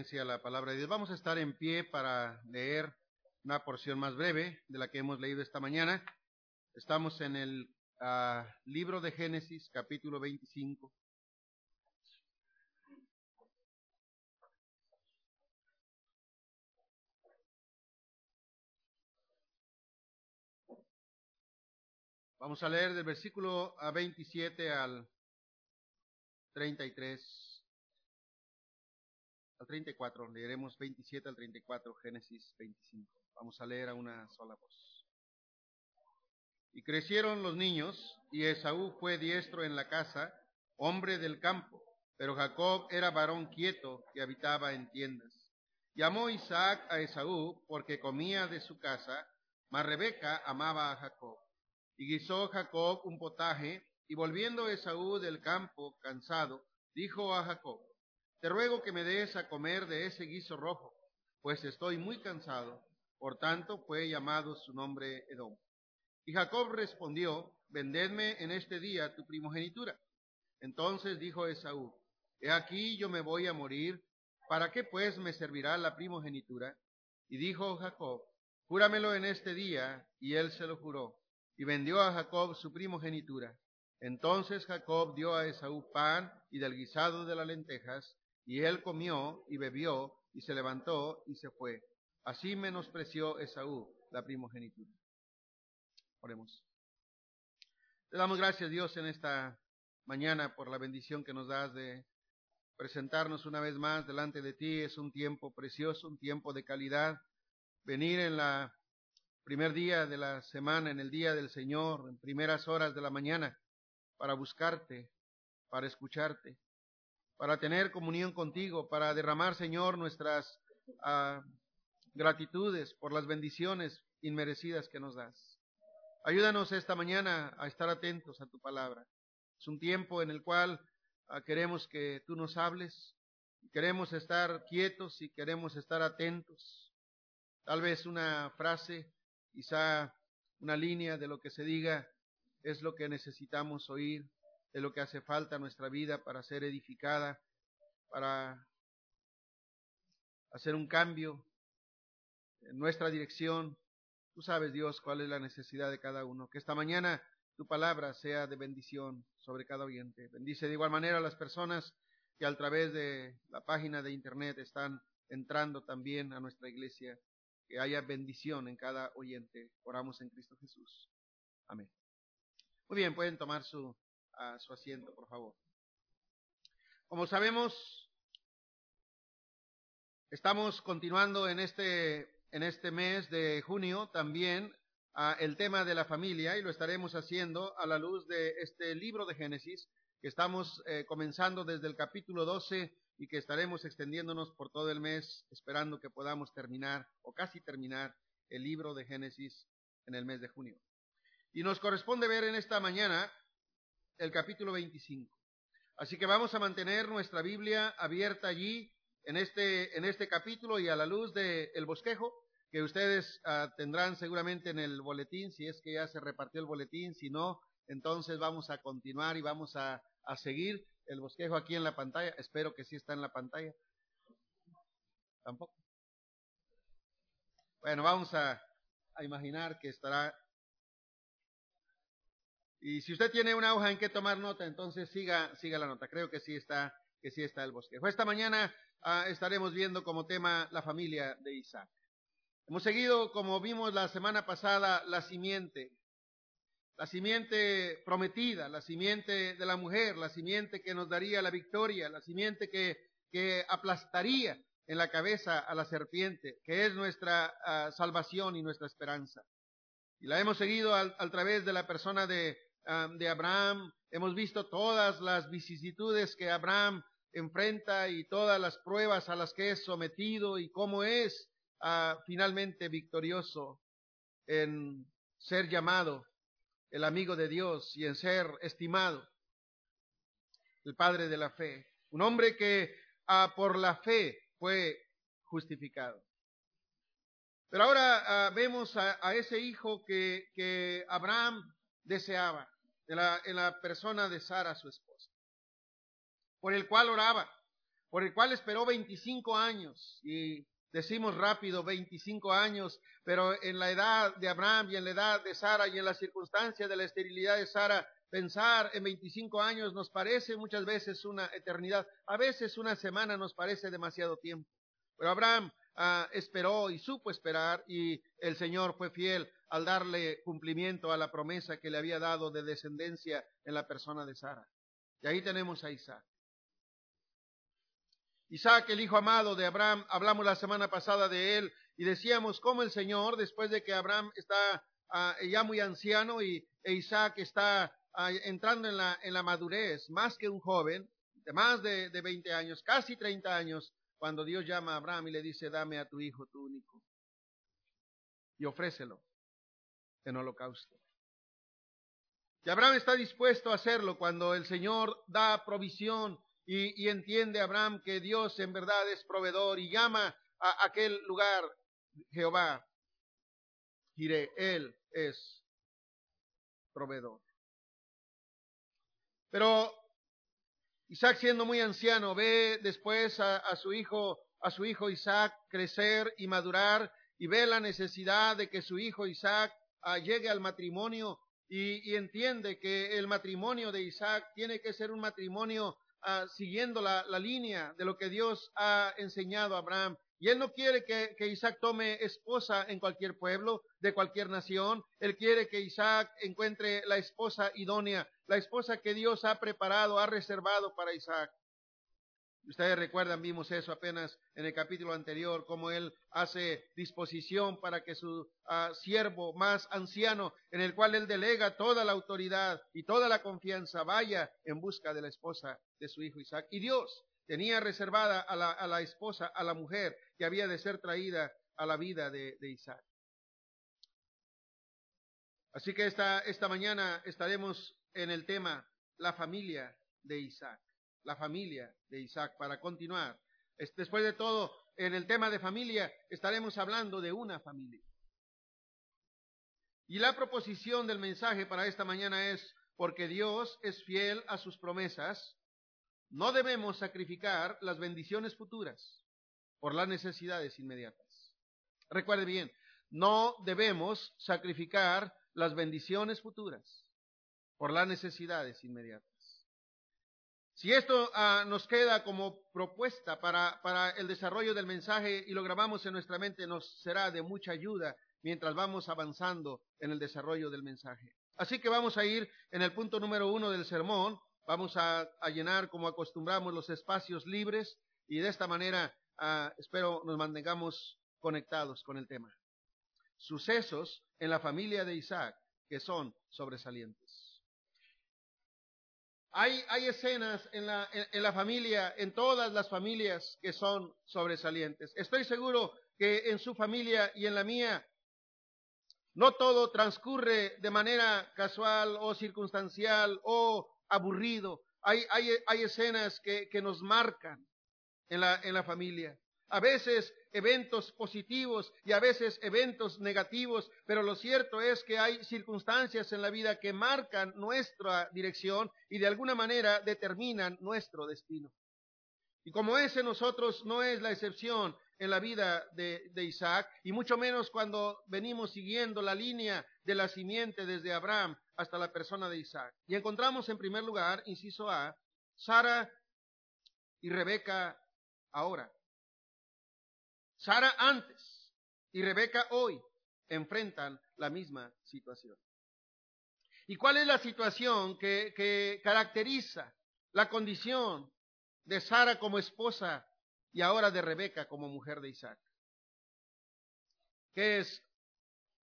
a la palabra de Dios. Vamos a estar en pie para leer una porción más breve de la que hemos leído esta mañana. Estamos en el uh, libro de Génesis, capítulo 25. Vamos a leer del versículo 27 al 33 al 34, leeremos 27 al 34, Génesis 25. Vamos a leer a una sola voz. Y crecieron los niños, y Esaú fue diestro en la casa, hombre del campo, pero Jacob era varón quieto que habitaba en tiendas. Llamó Isaac a Esaú porque comía de su casa, mas Rebeca amaba a Jacob. Y guisó Jacob un potaje, y volviendo Esaú del campo cansado, dijo a Jacob, te ruego que me des a comer de ese guiso rojo, pues estoy muy cansado. Por tanto fue llamado su nombre Edom. Y Jacob respondió, vendedme en este día tu primogenitura. Entonces dijo Esaú, he aquí yo me voy a morir, ¿para qué pues me servirá la primogenitura? Y dijo Jacob, júramelo en este día, y él se lo juró, y vendió a Jacob su primogenitura. Entonces Jacob dio a Esaú pan y del guisado de las lentejas, y él comió y bebió y se levantó y se fue. Así menospreció Esaú la primogenitura. Oremos. Te damos gracias Dios en esta mañana por la bendición que nos das de presentarnos una vez más delante de ti. Es un tiempo precioso, un tiempo de calidad. Venir en la primer día de la semana, en el día del Señor, en primeras horas de la mañana, para buscarte, para escucharte, para tener comunión contigo, para derramar, Señor, nuestras uh, gratitudes por las bendiciones inmerecidas que nos das. Ayúdanos esta mañana a estar atentos a tu palabra. Es un tiempo en el cual uh, queremos que tú nos hables, queremos estar quietos y queremos estar atentos. Tal vez una frase, quizá una línea de lo que se diga es lo que necesitamos oír de lo que hace falta en nuestra vida para ser edificada, para hacer un cambio en nuestra dirección. Tú sabes, Dios, cuál es la necesidad de cada uno. Que esta mañana tu palabra sea de bendición sobre cada oyente. Bendice de igual manera a las personas que a través de la página de internet están entrando también a nuestra iglesia. Que haya bendición en cada oyente. Oramos en Cristo Jesús. Amén. Muy bien, pueden tomar su a su asiento, por favor. Como sabemos, estamos continuando en este, en este mes de junio también a el tema de la familia y lo estaremos haciendo a la luz de este libro de Génesis que estamos eh, comenzando desde el capítulo 12 y que estaremos extendiéndonos por todo el mes esperando que podamos terminar o casi terminar el libro de Génesis en el mes de junio. Y nos corresponde ver en esta mañana el capítulo 25. Así que vamos a mantener nuestra Biblia abierta allí en este, en este capítulo y a la luz del bosquejo que ustedes uh, tendrán seguramente en el boletín, si es que ya se repartió el boletín, si no, entonces vamos a continuar y vamos a, a seguir el bosquejo aquí en la pantalla. Espero que sí está en la pantalla. Tampoco. Bueno, vamos a imaginar que estará y si usted tiene una hoja en que tomar nota, entonces siga, siga la nota. Creo que sí está, que sí está el bosquejo. Esta mañana ah, estaremos viendo como tema la familia de Isaac. Hemos seguido, como vimos la semana pasada, la simiente. La simiente prometida, la simiente de la mujer, la simiente que nos daría la victoria, la simiente que, que aplastaría en la cabeza a la serpiente, que es nuestra ah, salvación y nuestra esperanza. Y la hemos seguido a través de la persona de de Abraham, hemos visto todas las vicisitudes que Abraham enfrenta y todas las pruebas a las que es sometido y cómo es uh, finalmente victorioso en ser llamado el amigo de Dios y en ser estimado el padre de la fe. Un hombre que uh, por la fe fue justificado. Pero ahora uh, vemos a, a, ese hijo que, que Abraham deseaba en la, persona de Sara, su esposa, por el cual oraba, por el cual esperó 25 años. Y decimos rápido 25 años, pero en la edad de Abraham y en la edad de Sara y en las circunstancias de la esterilidad de Sara, pensar en 25 años nos parece muchas veces una eternidad. A veces una semana nos parece demasiado tiempo. Pero Abraham ah, esperó y supo esperar y el Señor fue fiel al darle cumplimiento a la promesa que le había dado de descendencia en la persona de Sara. Y ahí tenemos a Isaac. Isaac, el hijo amado de Abraham, hablamos la semana pasada de él y decíamos cómo el Señor, después de que Abraham está ah, ya muy anciano y e Isaac está ah, entrando en la, madurez, más que un joven, de más de, de 20 años, casi 30 años, cuando Dios llama a Abraham y le dice, dame a tu hijo, tu único, y ofrécelo en holocausto. Y Abraham está dispuesto a hacerlo cuando el Señor da provisión y, entiende Abraham que Dios en verdad es proveedor y llama a aquel lugar Jehová. Diré, Él es proveedor. Pero Isaac siendo muy anciano ve después a, su hijo, a su hijo Isaac crecer y madurar y ve la necesidad de que su hijo Isaac ah, llegue al matrimonio y, entiende que el matrimonio de Isaac tiene que ser un matrimonio ah, siguiendo la, línea de lo que Dios ha enseñado a Abraham. Y él no quiere que, que, Isaac tome esposa en cualquier pueblo, de cualquier nación. Él quiere que Isaac encuentre la esposa idónea, la esposa que Dios ha preparado, ha reservado para Isaac. Ustedes recuerdan, vimos eso apenas en el capítulo anterior, cómo él hace disposición para que su ah, siervo más anciano, en el cual él delega toda la autoridad y toda la confianza, vaya en busca de la esposa de su hijo Isaac. Y Dios tenía reservada a la, esposa, a la mujer que había de ser traída a la vida de, Isaac. Así que esta, esta mañana estaremos en el tema la familia de Isaac la familia de Isaac, para continuar. Después de todo, en el tema de familia estaremos hablando de una familia. Y la proposición del mensaje para esta mañana es, porque Dios es fiel a sus promesas, no debemos sacrificar las bendiciones futuras por las necesidades inmediatas. Recuerde bien, no debemos sacrificar las bendiciones futuras por las necesidades inmediatas. Si esto ah, nos queda como propuesta para, el desarrollo del mensaje y lo grabamos en nuestra mente, nos será de mucha ayuda mientras vamos avanzando en el desarrollo del mensaje. Así que vamos a ir en el punto número uno del sermón, vamos a, llenar como acostumbramos los espacios libres y de esta manera ah, espero nos mantengamos conectados con el tema. Sucesos en la familia de Isaac que son sobresalientes. Hay, hay escenas en la, en, la familia, en todas las familias que son sobresalientes. Estoy seguro que en su familia y en la mía no todo transcurre de manera casual o circunstancial o aburrido. Hay, hay, hay escenas que, que, nos marcan en la, en la familia a veces eventos positivos y a veces eventos negativos, pero lo cierto es que hay circunstancias en la vida que marcan nuestra dirección y de alguna manera determinan nuestro destino. Y como ese nosotros no es la excepción en la vida de, Isaac, y mucho menos cuando venimos siguiendo la línea de la simiente desde Abraham hasta la persona de Isaac. Y encontramos en primer lugar, inciso A, Sara y Rebeca ahora. Sara antes y Rebeca hoy enfrentan la misma situación. ¿Y cuál es la situación que, caracteriza la condición de Sara como esposa y ahora de Rebeca como mujer de Isaac? ¿Qué es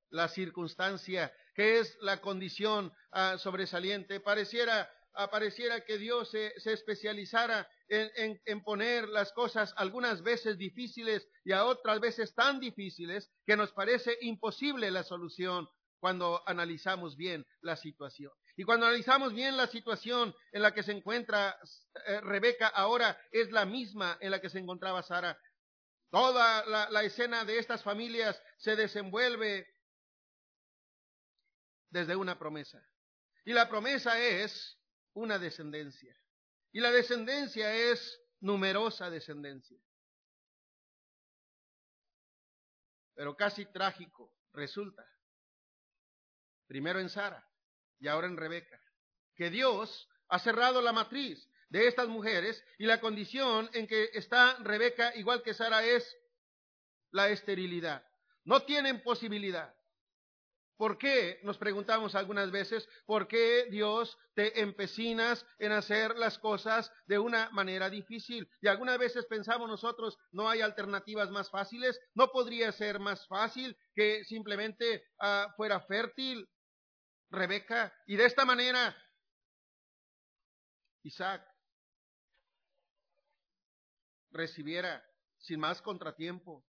la circunstancia? ¿Qué es la condición ah, sobresaliente? Pareciera apareciera que Dios se, especializara en, poner las cosas algunas veces difíciles y a otras veces tan difíciles que nos parece imposible la solución cuando analizamos bien la situación. Y cuando analizamos bien la situación en la que se encuentra eh, Rebeca ahora es la misma en la que se encontraba Sara. Toda la escena de estas familias se desenvuelve desde una promesa. Y la promesa es una descendencia. Y la descendencia es numerosa descendencia. Pero casi trágico resulta, primero en Sara y ahora en Rebeca, que Dios ha cerrado la matriz de estas mujeres y la condición en que está Rebeca, igual que Sara, es la esterilidad. No tienen posibilidad. ¿Por qué? Nos preguntamos algunas veces, ¿por qué Dios te empecinas en hacer las cosas de una manera difícil? Y algunas veces pensamos nosotros, ¿no hay alternativas más fáciles? ¿No podría ser más fácil que simplemente ah, fuera fértil Rebeca? Y de esta manera, Isaac recibiera sin más contratiempo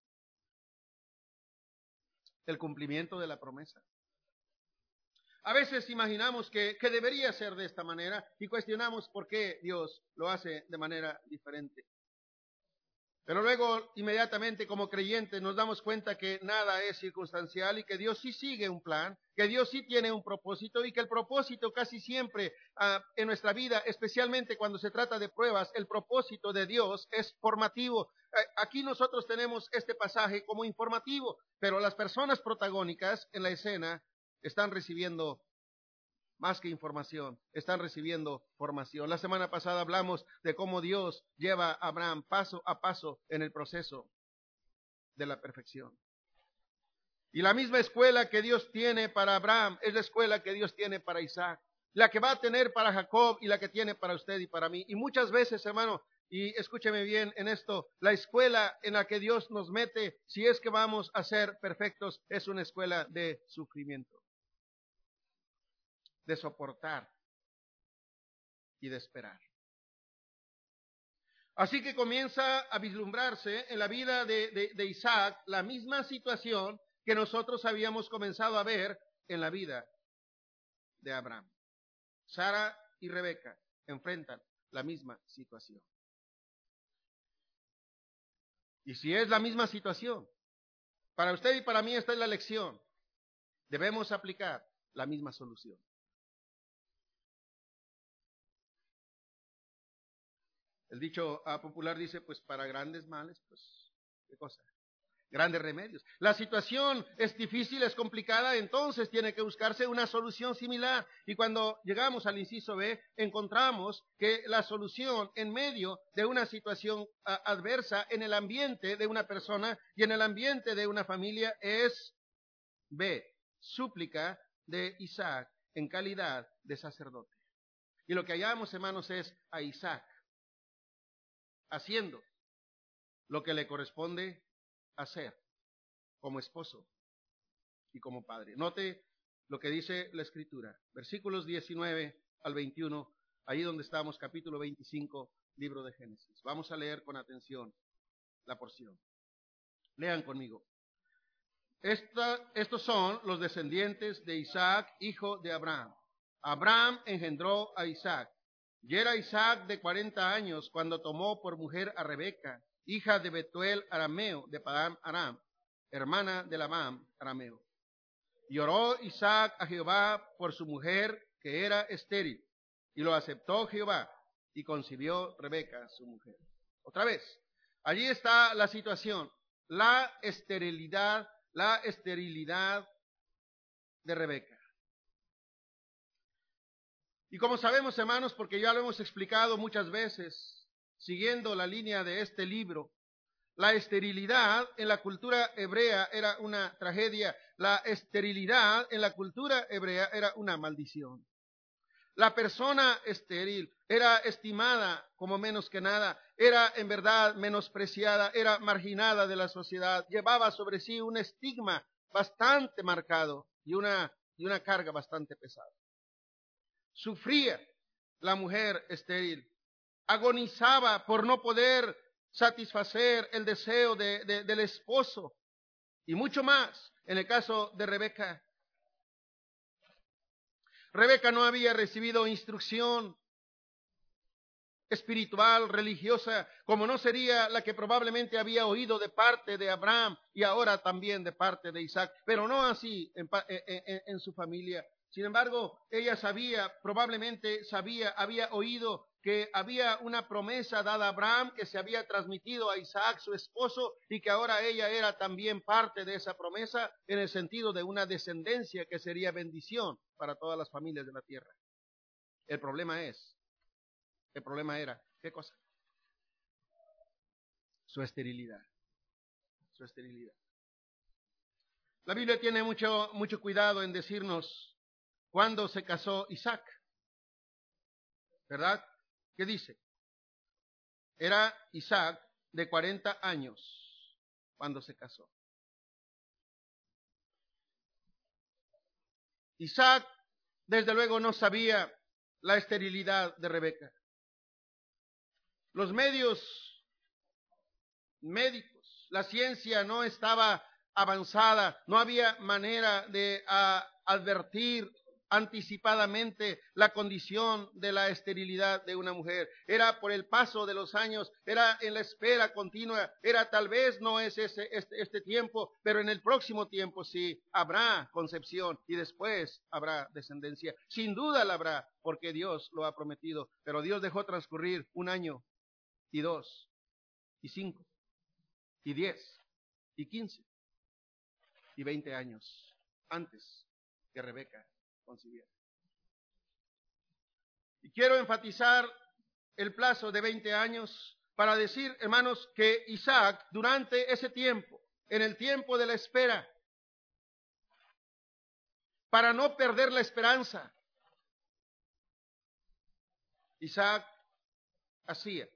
el cumplimiento de la promesa. A veces imaginamos que, debería ser de esta manera y cuestionamos por qué Dios lo hace de manera diferente. Pero luego, inmediatamente como creyentes, nos damos cuenta que nada es circunstancial y que Dios sí sigue un plan, que Dios sí tiene un propósito y que el propósito casi siempre ah, en nuestra vida, especialmente cuando se trata de pruebas, el propósito de Dios es formativo. Eh, aquí nosotros tenemos este pasaje como informativo, pero las personas protagónicas en la escena están recibiendo más que información, están recibiendo formación. La semana pasada hablamos de cómo Dios lleva a Abraham paso a paso en el proceso de la perfección. Y la misma escuela que Dios tiene para Abraham es la escuela que Dios tiene para Isaac, la que va a tener para Jacob y la que tiene para usted y para mí. Y muchas veces, hermano, y escúcheme bien en esto, la escuela en la que Dios nos mete, si es que vamos a ser perfectos, es una escuela de sufrimiento de soportar y de esperar. Así que comienza a vislumbrarse en la vida de, Isaac la misma situación que nosotros habíamos comenzado a ver en la vida de Abraham. Sara y Rebeca enfrentan la misma situación. Y si es la misma situación, para usted y para mí esta es la lección. Debemos aplicar la misma solución. El dicho ah, popular dice, pues para grandes males, pues, ¿qué cosa? Grandes remedios. La situación es difícil, es complicada, entonces tiene que buscarse una solución similar. Y cuando llegamos al inciso B, encontramos que la solución en medio de una situación ah, adversa en el ambiente de una persona y en el ambiente de una familia es B, súplica de Isaac en calidad de sacerdote. Y lo que hallamos, hermanos, es a Isaac haciendo lo que le corresponde hacer como esposo y como padre. Note lo que dice la escritura, versículos 19 al 21, ahí donde estamos, capítulo 25, libro de Génesis. Vamos a leer con atención la porción. Lean conmigo. estos son los descendientes de Isaac, hijo de Abraham. Abraham engendró a Isaac. Y era Isaac de cuarenta años cuando tomó por mujer a Rebeca, hija de Betuel arameo de Padam Aram, hermana de Labam arameo. Y oró Isaac a Jehová por su mujer que era estéril, y lo aceptó Jehová, y concibió Rebeca su mujer. Otra vez, allí está la situación, la esterilidad, la esterilidad de Rebeca. Y como sabemos, hermanos, porque ya lo hemos explicado muchas veces, siguiendo la línea de este libro, la esterilidad en la cultura hebrea era una tragedia, la esterilidad en la cultura hebrea era una maldición. La persona estéril era estimada como menos que nada, era en verdad menospreciada, era marginada de la sociedad, llevaba sobre sí un estigma bastante marcado y una, y una carga bastante pesada. Sufría la mujer estéril, agonizaba por no poder satisfacer el deseo del esposo y mucho más en el caso de Rebeca. Rebeca no había recibido instrucción espiritual, religiosa, como no sería la que probablemente había oído de parte de Abraham y ahora también de parte de Isaac, pero no así en su familia. Sin embargo, ella sabía, probablemente sabía, había oído que había una promesa dada a Abraham que se había transmitido a Isaac, su esposo, y que ahora ella era también parte de esa promesa en el sentido de una descendencia que sería bendición para todas las familias de la tierra. El problema es, el problema era, ¿qué cosa? Su esterilidad. Su esterilidad. La Biblia tiene mucho, mucho cuidado en decirnos cuándo se casó Isaac. ¿Verdad? ¿Qué dice? Era Isaac de 40 años cuando se casó. Isaac, desde luego, no sabía la esterilidad de Rebeca. Los medios médicos, la ciencia no estaba avanzada, no había manera de ah, advertir anticipadamente la condición de la esterilidad de una mujer. Era por el paso de los años, era en la espera continua, era tal vez no es ese, este, este tiempo, pero en el próximo tiempo sí habrá concepción y después habrá descendencia. Sin duda la habrá, porque Dios lo ha prometido, pero Dios dejó transcurrir un año y dos y cinco y diez y quince y veinte años antes que Rebeca Y quiero enfatizar el plazo de veinte años para decir, hermanos, que Isaac durante ese tiempo, en el tiempo de la espera, para no perder la esperanza, Isaac hacía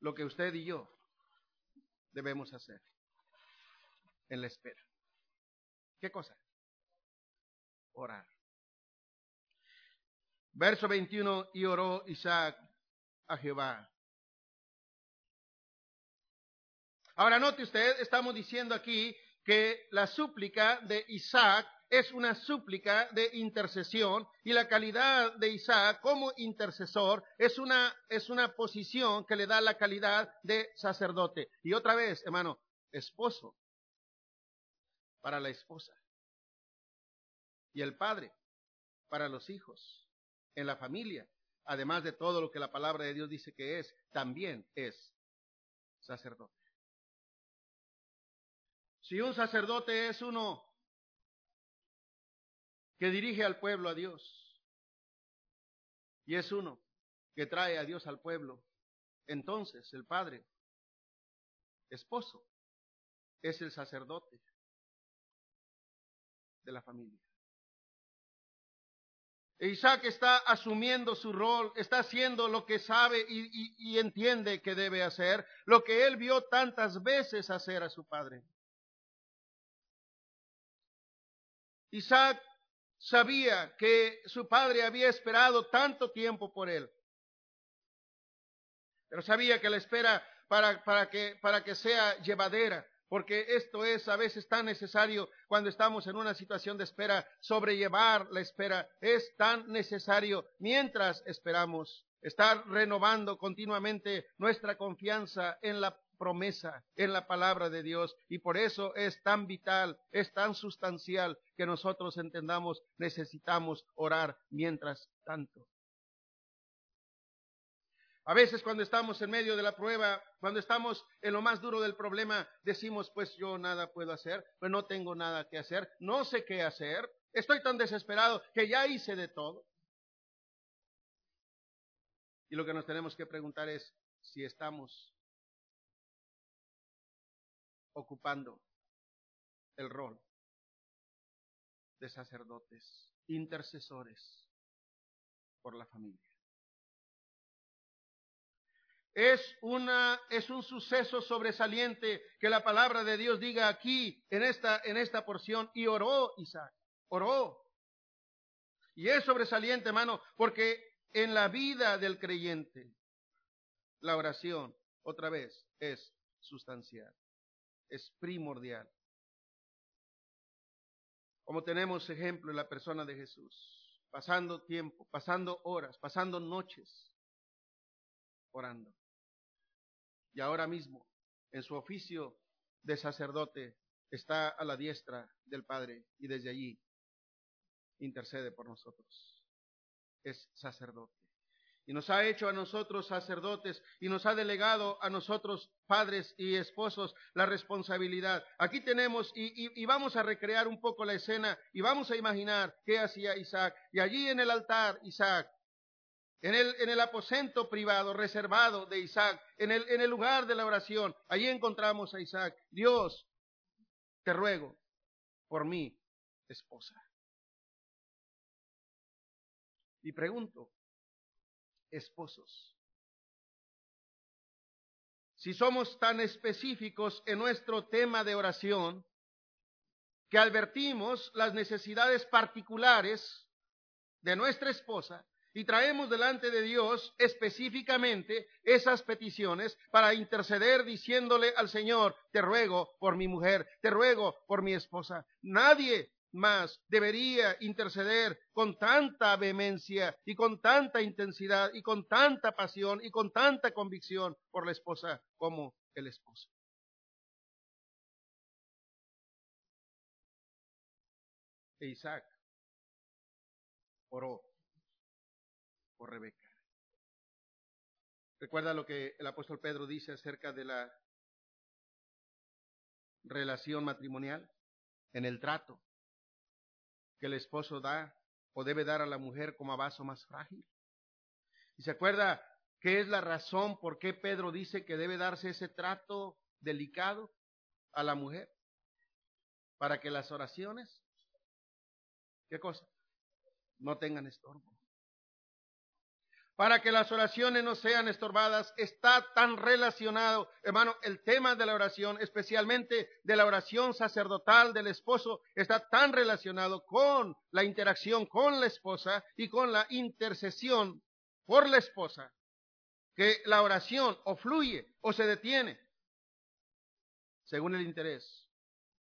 lo que usted y yo debemos hacer en la espera. ¿Qué cosa? Orar. Verso 21, y oró Isaac a Jehová. Ahora note usted, estamos diciendo aquí que la súplica de Isaac es una súplica de intercesión y la calidad de Isaac como intercesor es una, es una posición que le da la calidad de sacerdote. Y otra vez, hermano, esposo para la esposa y el padre para los hijos en la familia, además de todo lo que la palabra de Dios dice que es, también es sacerdote. Si un sacerdote es uno que dirige al pueblo a Dios y es uno que trae a Dios al pueblo, entonces el padre, esposo, es el sacerdote de la familia. Isaac está asumiendo su rol, está haciendo lo que sabe y, entiende que debe hacer, lo que él vio tantas veces hacer a su padre. Isaac sabía que su padre había esperado tanto tiempo por él, pero sabía que la espera para, que, para que sea llevadera, porque esto es a veces tan necesario cuando estamos en una situación de espera, sobrellevar la espera es tan necesario mientras esperamos, estar renovando continuamente nuestra confianza en la promesa, en la palabra de Dios, y por eso es tan vital, es tan sustancial que nosotros entendamos, necesitamos orar mientras tanto. A veces cuando estamos en medio de la prueba, cuando estamos en lo más duro del problema, decimos, pues yo nada puedo hacer, pues no tengo nada que hacer, no sé qué hacer, estoy tan desesperado que ya hice de todo. Y lo que nos tenemos que preguntar es si estamos ocupando el rol de sacerdotes, intercesores por la familia. Es, una, es un suceso sobresaliente que la palabra de Dios diga aquí, en esta, en esta porción, y oró Isaac, oró. Y es sobresaliente, hermano, porque en la vida del creyente, la oración, otra vez, es sustancial, es primordial. Como tenemos ejemplo en la persona de Jesús, pasando tiempo, pasando horas, pasando noches, orando y ahora mismo en su oficio de sacerdote está a la diestra del Padre y desde allí intercede por nosotros. Es sacerdote. y nos ha hecho a nosotros sacerdotes y nos ha delegado a nosotros padres y esposos la responsabilidad. Aquí tenemos y, vamos a recrear un poco la escena y vamos a imaginar qué hacía Isaac. Y allí en el altar, Isaac, en el, en el aposento privado, reservado de Isaac, en el, en el lugar de la oración, allí encontramos a Isaac. Dios, te ruego por mí, esposa. Y pregunto, esposos. Si somos tan específicos en nuestro tema de oración, que advertimos las necesidades particulares de nuestra esposa y traemos delante de Dios específicamente esas peticiones para interceder diciéndole al Señor, te ruego por mi mujer, te ruego por mi esposa. Nadie más debería interceder con tanta vehemencia y con tanta intensidad y con tanta pasión y con tanta convicción por la esposa como el esposo. E Isaac oró por Rebeca. Recuerda lo que el apóstol Pedro dice acerca de la relación matrimonial en el trato que el esposo da o debe dar a la mujer como a vaso más frágil. ¿Y se acuerda qué es la razón por qué Pedro dice que debe darse ese trato delicado a la mujer? Para que las oraciones, ¿qué cosa? No tengan estorbo para que las oraciones no sean estorbadas, está tan relacionado, hermano, el tema de la oración, especialmente de la oración sacerdotal del esposo, está tan relacionado con la interacción con la esposa y con la intercesión por la esposa, que la oración o fluye o se detiene según el interés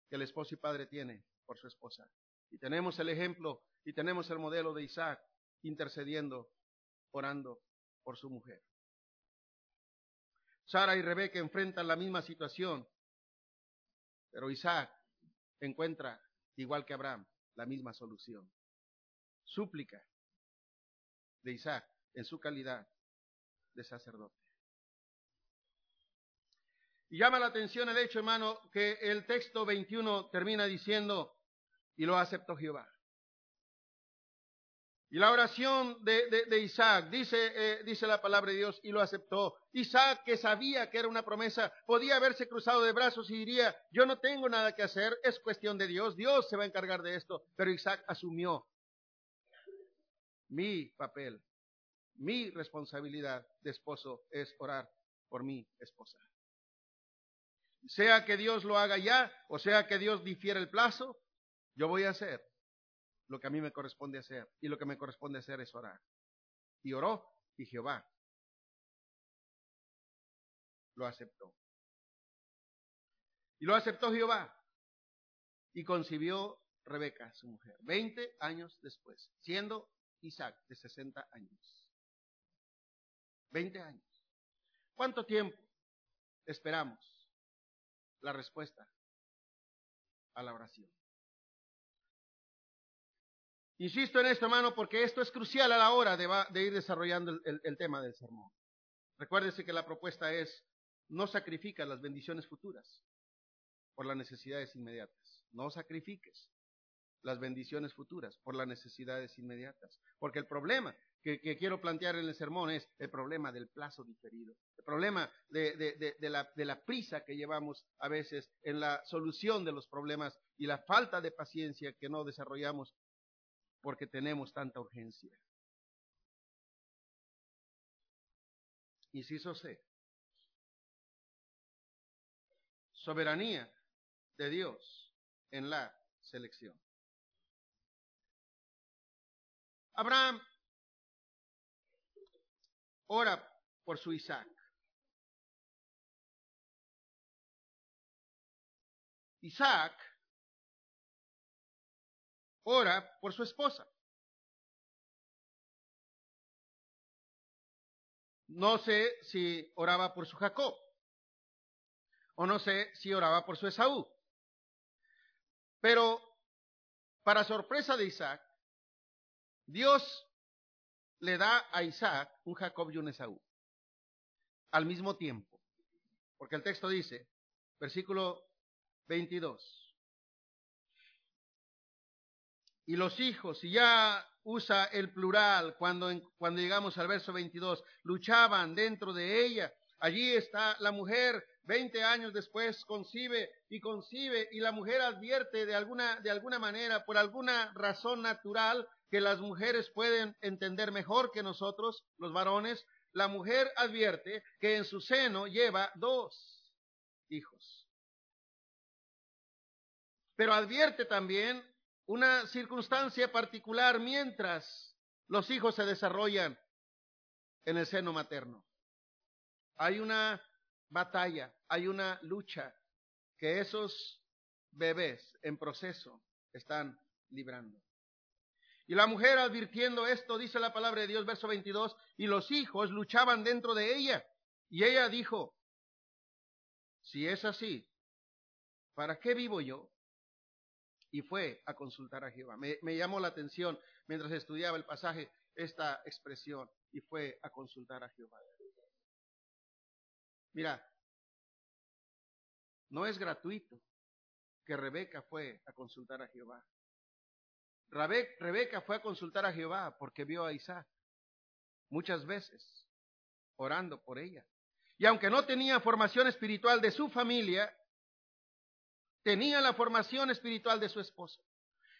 que el esposo y padre tiene por su esposa. Y tenemos el ejemplo y tenemos el modelo de Isaac intercediendo orando por su mujer. Sara y Rebeca enfrentan la misma situación, pero Isaac encuentra, igual que Abraham, la misma solución. Súplica de Isaac en su calidad de sacerdote. Y llama la atención el hecho, hermano, que el texto 21 termina diciendo, y lo aceptó Jehová. Y la oración de, Isaac, dice, eh, dice la palabra de Dios, y lo aceptó. Isaac, que sabía que era una promesa, podía haberse cruzado de brazos y diría, yo no tengo nada que hacer, es cuestión de Dios, Dios se va a encargar de esto. Pero Isaac asumió mi papel, mi responsabilidad de esposo es orar por mi esposa. Sea que Dios lo haga ya, o sea que Dios difiera el plazo, yo voy a hacer lo que a mí me corresponde hacer. Y lo que me corresponde hacer es orar. Y oró y Jehová lo aceptó. Y lo aceptó Jehová. Y concibió Rebeca, su mujer, veinte años después, siendo Isaac de sesenta años. Veinte años. ¿Cuánto tiempo esperamos la respuesta a la oración? Insisto en esto, hermano, porque esto es crucial a la hora de, ir desarrollando el, tema del sermón. Recuérdese que la propuesta es, no sacrificas las bendiciones futuras por las necesidades inmediatas. No sacrifiques las bendiciones futuras por las necesidades inmediatas. Porque el problema que, quiero plantear en el sermón es el problema del plazo diferido, el problema de la prisa que llevamos a veces en la solución de los problemas y la falta de paciencia que no desarrollamos porque tenemos tanta urgencia. Inciso C. Soberanía de Dios en la selección. Abraham ora por su Isaac. Isaac ora por su esposa. No sé si oraba por su Jacob. O no sé si oraba por su Esaú. Pero, para sorpresa de Isaac, Dios le da a Isaac un Jacob y un Esaú. Al mismo tiempo. Porque el texto dice, versículo 22. Y los hijos, y ya usa el plural cuando, cuando llegamos al verso 22, luchaban dentro de ella. Allí está la mujer, 20 años después concibe y concibe, y la mujer advierte de alguna, de alguna manera, por alguna razón natural, que las mujeres pueden entender mejor que nosotros, los varones, la mujer advierte que en su seno lleva dos hijos. Pero advierte también una circunstancia particular mientras los hijos se desarrollan en el seno materno. Hay una batalla, hay una lucha que esos bebés en proceso están librando. Y la mujer advirtiendo esto, dice la palabra de Dios, verso 22, y los hijos luchaban dentro de ella. Y ella dijo, si es así, ¿para qué vivo yo? Y fue a consultar a Jehová. Me, llamó la atención mientras estudiaba el pasaje esta expresión, y fue a consultar a Jehová. Mira, no es gratuito que Rebeca fue a consultar a Jehová. Rebeca fue a consultar a Jehová porque vio a Isaac muchas veces orando por ella. Y aunque no tenía formación espiritual de su familia, tenía la formación espiritual de su esposo.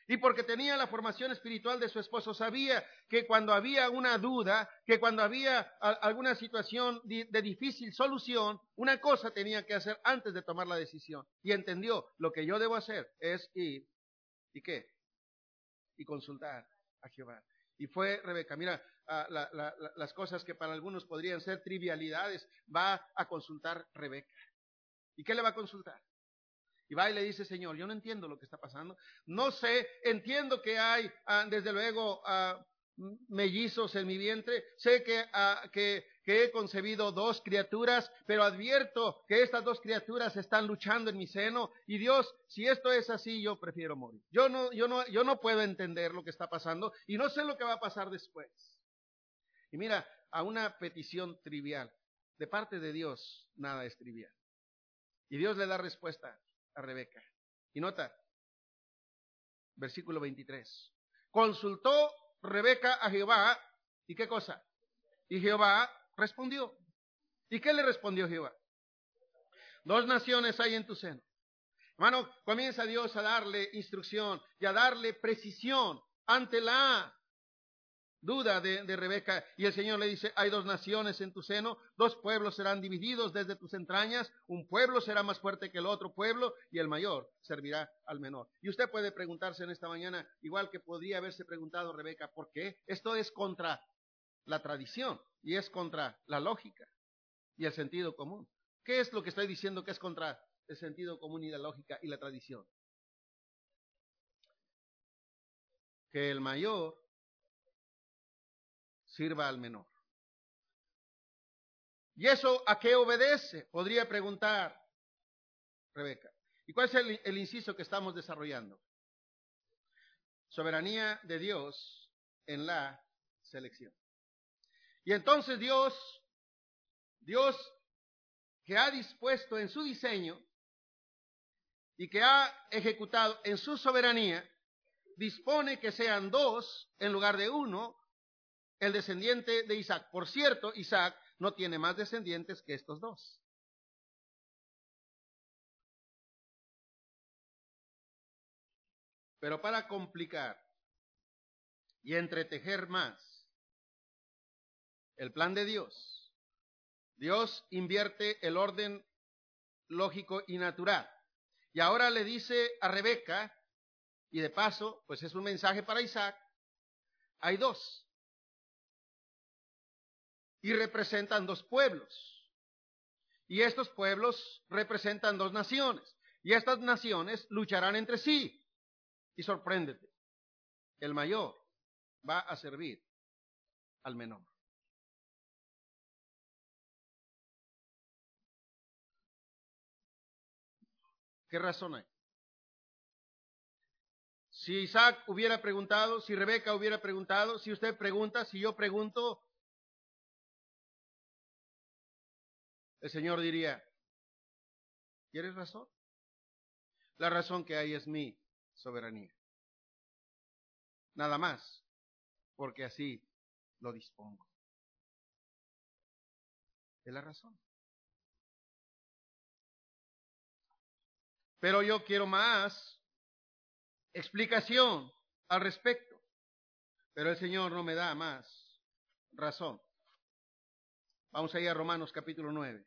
Y porque tenía la formación espiritual de su esposo, sabía que cuando había una duda, que cuando había alguna situación de difícil solución, una cosa tenía que hacer antes de tomar la decisión. Y entendió, lo que yo debo hacer es ir, ¿y qué? y consultar a Jehová. Y fue Rebeca, mira, las cosas que para algunos podrían ser trivialidades, va a consultar Rebeca. ¿Y qué le va a consultar? Y va y le dice, Señor, yo no entiendo lo que está pasando. No sé, entiendo que hay, ah, desde luego, uh, mellizos en mi vientre. Sé que, que, que, he concebido dos criaturas, pero advierto que estas dos criaturas están luchando en mi seno. Y Dios, si esto es así, yo prefiero morir. Yo no, yo no, yo no puedo entender lo que está pasando y no sé lo que va a pasar después. Y mira, a una petición trivial, de parte de Dios, nada es trivial. Y Dios le da respuesta a Rebeca. Y nota, versículo 23. Consultó Rebeca a Jehová, ¿y qué cosa? Y Jehová respondió. ¿Y qué le respondió Jehová? Dos naciones hay en tu seno. Hermano, comienza Dios a darle instrucción y a darle precisión ante la duda de, Rebeca. Y el Señor le dice, hay dos naciones en tu seno, dos pueblos serán divididos desde tus entrañas, un pueblo será más fuerte que el otro pueblo y el mayor servirá al menor. Y usted puede preguntarse en esta mañana, igual que podría haberse preguntado Rebeca, ¿por qué? Esto es contra la tradición y es contra la lógica y el sentido común. ¿Qué es lo que estoy diciendo que es contra el sentido común y la lógica y la tradición? Que el mayor sirva al menor. ¿Y eso a qué obedece? Podría preguntar Rebeca. ¿Y cuál es el, el, inciso que estamos desarrollando? Soberanía de Dios en la selección. Y entonces Dios, Dios que ha dispuesto en su diseño y que ha ejecutado en su soberanía, dispone que sean dos en lugar de uno el descendiente de Isaac. Por cierto, Isaac no tiene más descendientes que estos dos. Pero para complicar y entretejer más el plan de Dios, Dios invierte el orden lógico y natural. Y ahora le dice a Rebeca, y de paso, pues es un mensaje para Isaac, hay dos y representan dos pueblos. Y estos pueblos representan dos naciones. Y estas naciones lucharán entre sí. Y sorpréndete, el mayor va a servir al menor. ¿Qué razón hay? Si Isaac hubiera preguntado, si Rebeca hubiera preguntado, si usted pregunta, si yo pregunto, el Señor diría, ¿quieres razón? La razón que hay es mi soberanía. Nada más, porque así lo dispongo. Es la razón. Pero yo quiero más explicación al respecto. Pero el Señor no me da más razón. Vamos a ir a Romanos capítulo 9.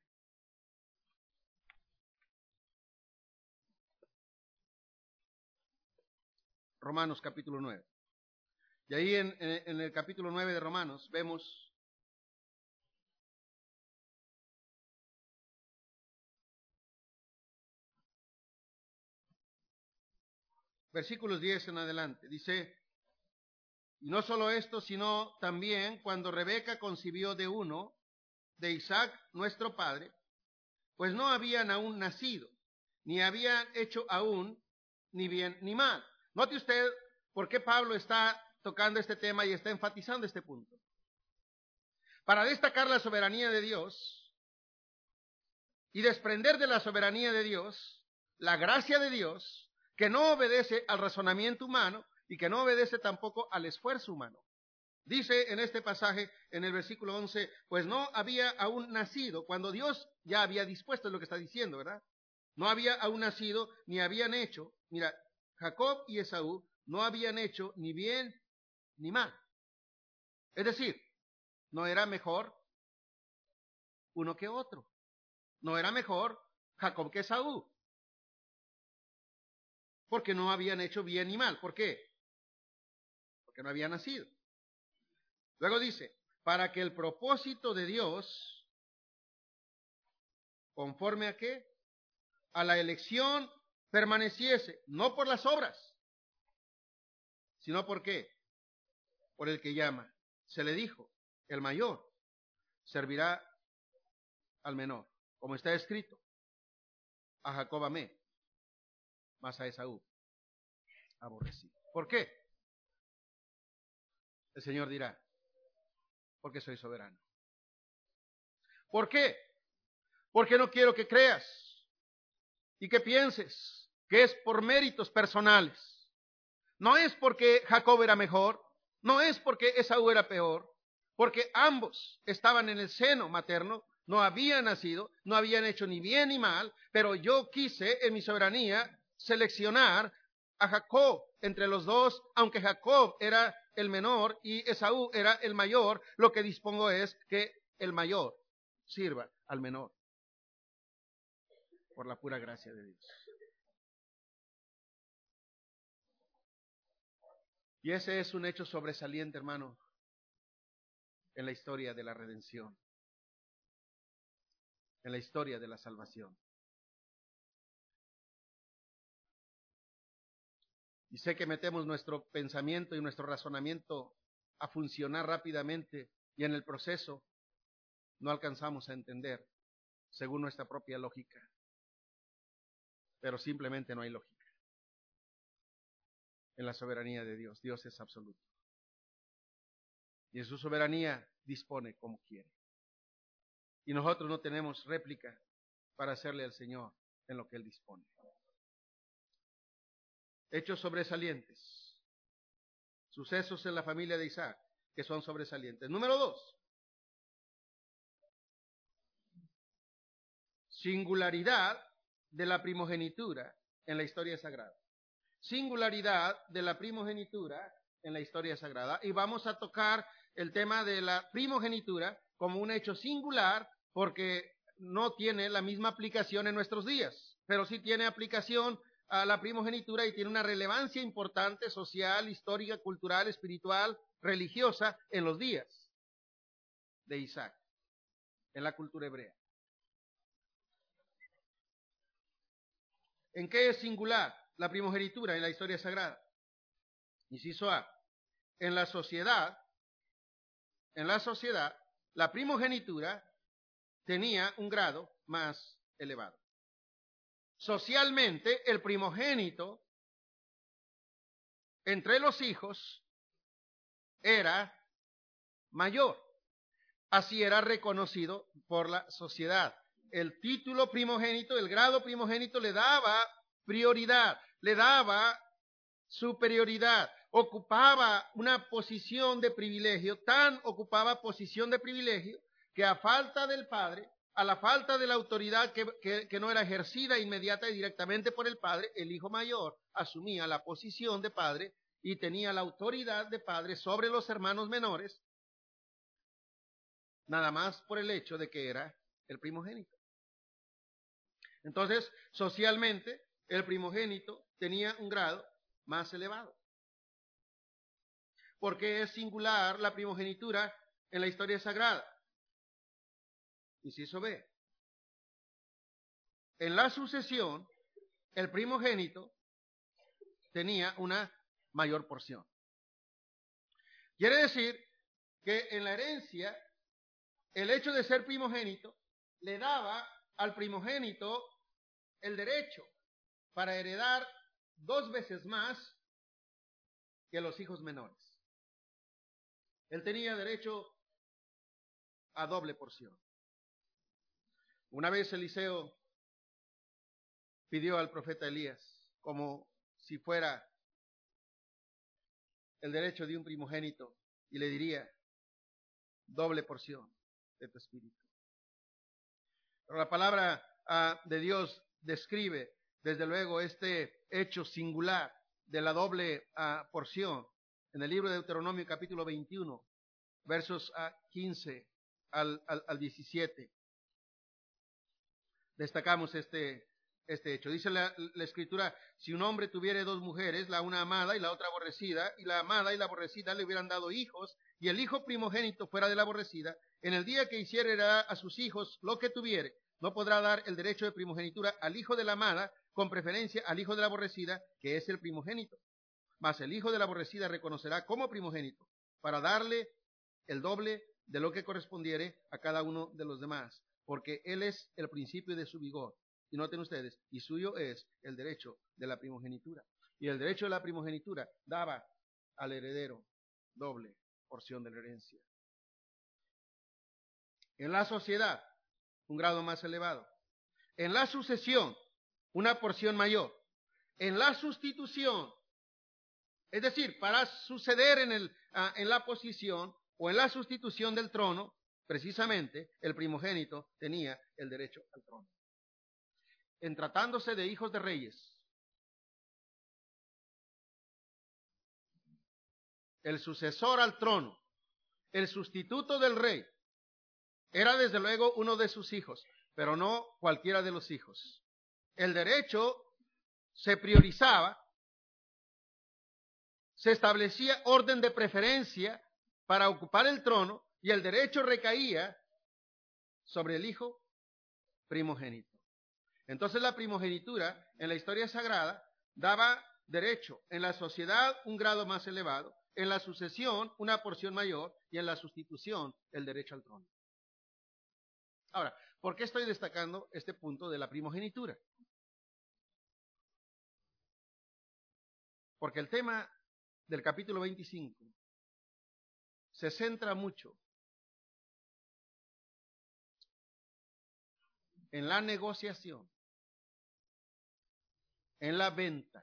Romanos capítulo 9. Y ahí en, el capítulo 9 de Romanos vemos versículos 10 en adelante. Dice, y no solo esto, sino también cuando Rebeca concibió de uno, de Isaac, nuestro padre, pues no habían aún nacido, ni habían hecho aún ni bien ni mal. Note usted por qué Pablo está tocando este tema y está enfatizando este punto. Para destacar la soberanía de Dios y desprender de la soberanía de Dios la gracia de Dios que no obedece al razonamiento humano y que no obedece tampoco al esfuerzo humano. Dice en este pasaje, en el versículo 11, pues no había aún nacido, cuando Dios ya había dispuesto, es lo que está diciendo, ¿verdad? No había aún nacido, ni habían hecho, mira, Jacob y Esaú no habían hecho ni bien ni mal. Es decir, no era mejor uno que otro. No era mejor Jacob que Esaú porque no habían hecho bien ni mal. ¿Por qué? Porque no habían nacido. Luego dice, para que el propósito de Dios, conforme a qué? A la elección permaneciese, no por las obras, sino por qué? Por el que llama. Se le dijo, el mayor servirá al menor, como está escrito. A Jacob amé más a Esaú aborrecí. ¿Por qué? El Señor dirá, porque soy soberano. ¿Por qué? Porque no quiero que creas y que pienses que es por méritos personales. No es porque Jacob era mejor, no es porque Esaú era peor, porque ambos estaban en el seno materno, no habían nacido, no habían hecho ni bien ni mal, pero yo quise en mi soberanía seleccionar a Jacob entre los dos, aunque Jacob era el menor y Esaú era el mayor, lo que dispongo es que el mayor sirva al menor por la pura gracia de Dios. Y ese es un hecho sobresaliente, hermano, en la historia de la redención, en la historia de la salvación. Y sé que metemos nuestro pensamiento y nuestro razonamiento a funcionar rápidamente y en el proceso no alcanzamos a entender según nuestra propia lógica. Pero simplemente no hay lógica. En la soberanía de Dios, Dios es absoluto. Y en su soberanía dispone como quiere. Y nosotros no tenemos réplica para hacerle al Señor en lo que Él dispone hechos sobresalientes. Sucesos en la familia de Isaac que son sobresalientes. Número dos. Singularidad de la primogenitura en la historia sagrada. Singularidad de la primogenitura en la historia sagrada. Y vamos a tocar el tema de la primogenitura como un hecho singular porque no tiene la misma aplicación en nuestros días, pero sí tiene aplicación a la primogenitura y tiene una relevancia importante social, histórica, cultural, espiritual, religiosa en los días de Isaac, en la cultura hebrea. ¿En qué es singular la primogenitura en la historia sagrada? Inciso A. En la sociedad, en la sociedad, la primogenitura tenía un grado más elevado. Socialmente, el primogénito entre los hijos era mayor. Así era reconocido por la sociedad. El título primogénito, el grado primogénito le daba prioridad, le daba superioridad, ocupaba una posición de privilegio, tan ocupaba posición de privilegio que a falta del padre, a la falta de la autoridad que, que, no era ejercida inmediata y directamente por el padre, el hijo mayor asumía la posición de padre y tenía la autoridad de padre sobre los hermanos menores, nada más por el hecho de que era el primogénito. Entonces, socialmente, el primogénito tenía un grado más elevado. Porque es singular la primogenitura en la historia sagrada. Inciso B. En la sucesión, el primogénito tenía una mayor porción. Quiere decir que en la herencia, el hecho de ser primogénito le daba al primogénito el derecho para heredar dos veces más que los hijos menores. Él tenía derecho a doble porción. Una vez Eliseo pidió al profeta Elías, como si fuera el derecho de un primogénito, y le diría, doble porción de tu espíritu. Pero la palabra ah, de Dios describe, desde luego, este hecho singular de la doble ah, porción en el libro de Deuteronomio capítulo 21, versos 15 ah, al, al 17. Destacamos este, este hecho. Dice la, escritura, si un hombre tuviere dos mujeres, la una amada y la otra aborrecida, y la amada y la aborrecida le hubieran dado hijos, y el hijo primogénito fuera de la aborrecida, en el día que hiciere a sus hijos lo que tuviere, no podrá dar el derecho de primogenitura al hijo de la amada, con preferencia al hijo de la aborrecida, que es el primogénito. Mas el hijo de la aborrecida reconocerá como primogénito, para darle el doble de lo que correspondiere a cada uno de los demás, porque él es el principio de su vigor y noten ustedes, y suyo es el derecho de la primogenitura. Y el derecho de la primogenitura daba al heredero doble porción de la herencia. En la sociedad, un grado más elevado. En la sucesión, una porción mayor. En la sustitución, es decir, para suceder en, el, ah, en la posición o en la sustitución del trono, precisamente el primogénito tenía el derecho al trono en tratándose de hijos de reyes. El sucesor al trono, el sustituto del rey, era desde luego uno de sus hijos, pero no cualquiera de los hijos. El derecho se priorizaba, se establecía orden de preferencia para ocupar el trono y el derecho recaía sobre el hijo primogénito. Entonces la primogenitura en la historia sagrada daba derecho en la sociedad un grado más elevado, en la sucesión una porción mayor y en la sustitución el derecho al trono. Ahora, ¿por qué estoy destacando este punto de la primogenitura? Porque el tema del capítulo 25 se centra mucho en la negociación en la venta,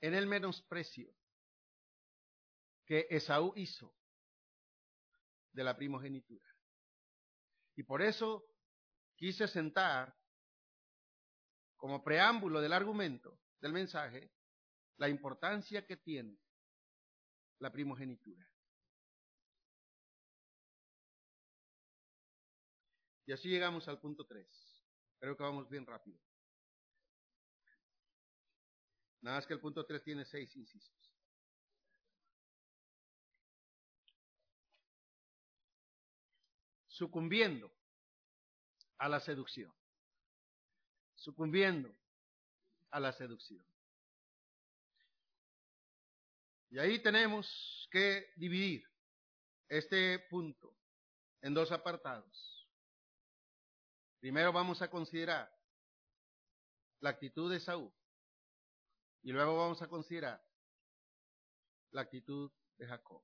en el menosprecio que Esaú hizo de la primogenitura. Y por eso quise sentar como preámbulo del argumento del mensaje la importancia que tiene la primogenitura. Y así llegamos al punto 3. Creo que vamos bien rápido. Nada más que el punto 3 tiene seis incisos. Sucumbiendo a la seducción. Sucumbiendo a la seducción. Y ahí tenemos que dividir este punto en dos apartados. Primero vamos a considerar la actitud de Saúl Y luego vamos a considerar la actitud de Jacob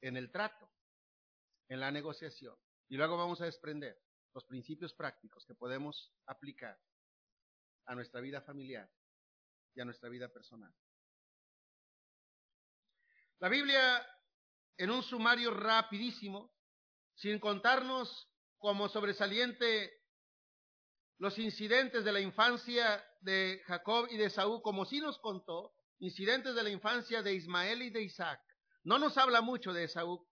en el trato, en la negociación. Y luego vamos a desprender los principios prácticos que podemos aplicar a nuestra vida familiar y a nuestra vida personal. La Biblia, en un sumario rapidísimo, sin contarnos como sobresaliente los incidentes de la infancia de Jacob y de Saúl, como sí nos contó, incidentes de la infancia de Ismael y de Isaac. No nos habla mucho de Saúl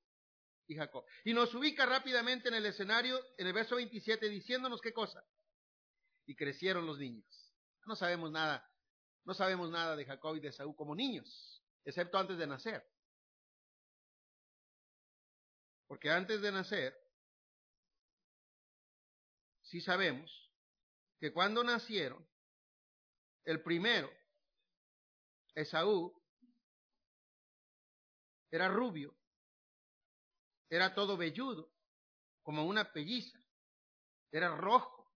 y Jacob. Y nos ubica rápidamente en el escenario, en el verso 27, diciéndonos qué cosa. Y crecieron los niños. No sabemos nada, no sabemos nada de Jacob y de Saúl como niños, excepto antes de nacer. Porque antes de nacer, sí sabemos que cuando nacieron, el primero, Esaú, era rubio, era todo velludo, como una pelliza, era rojo,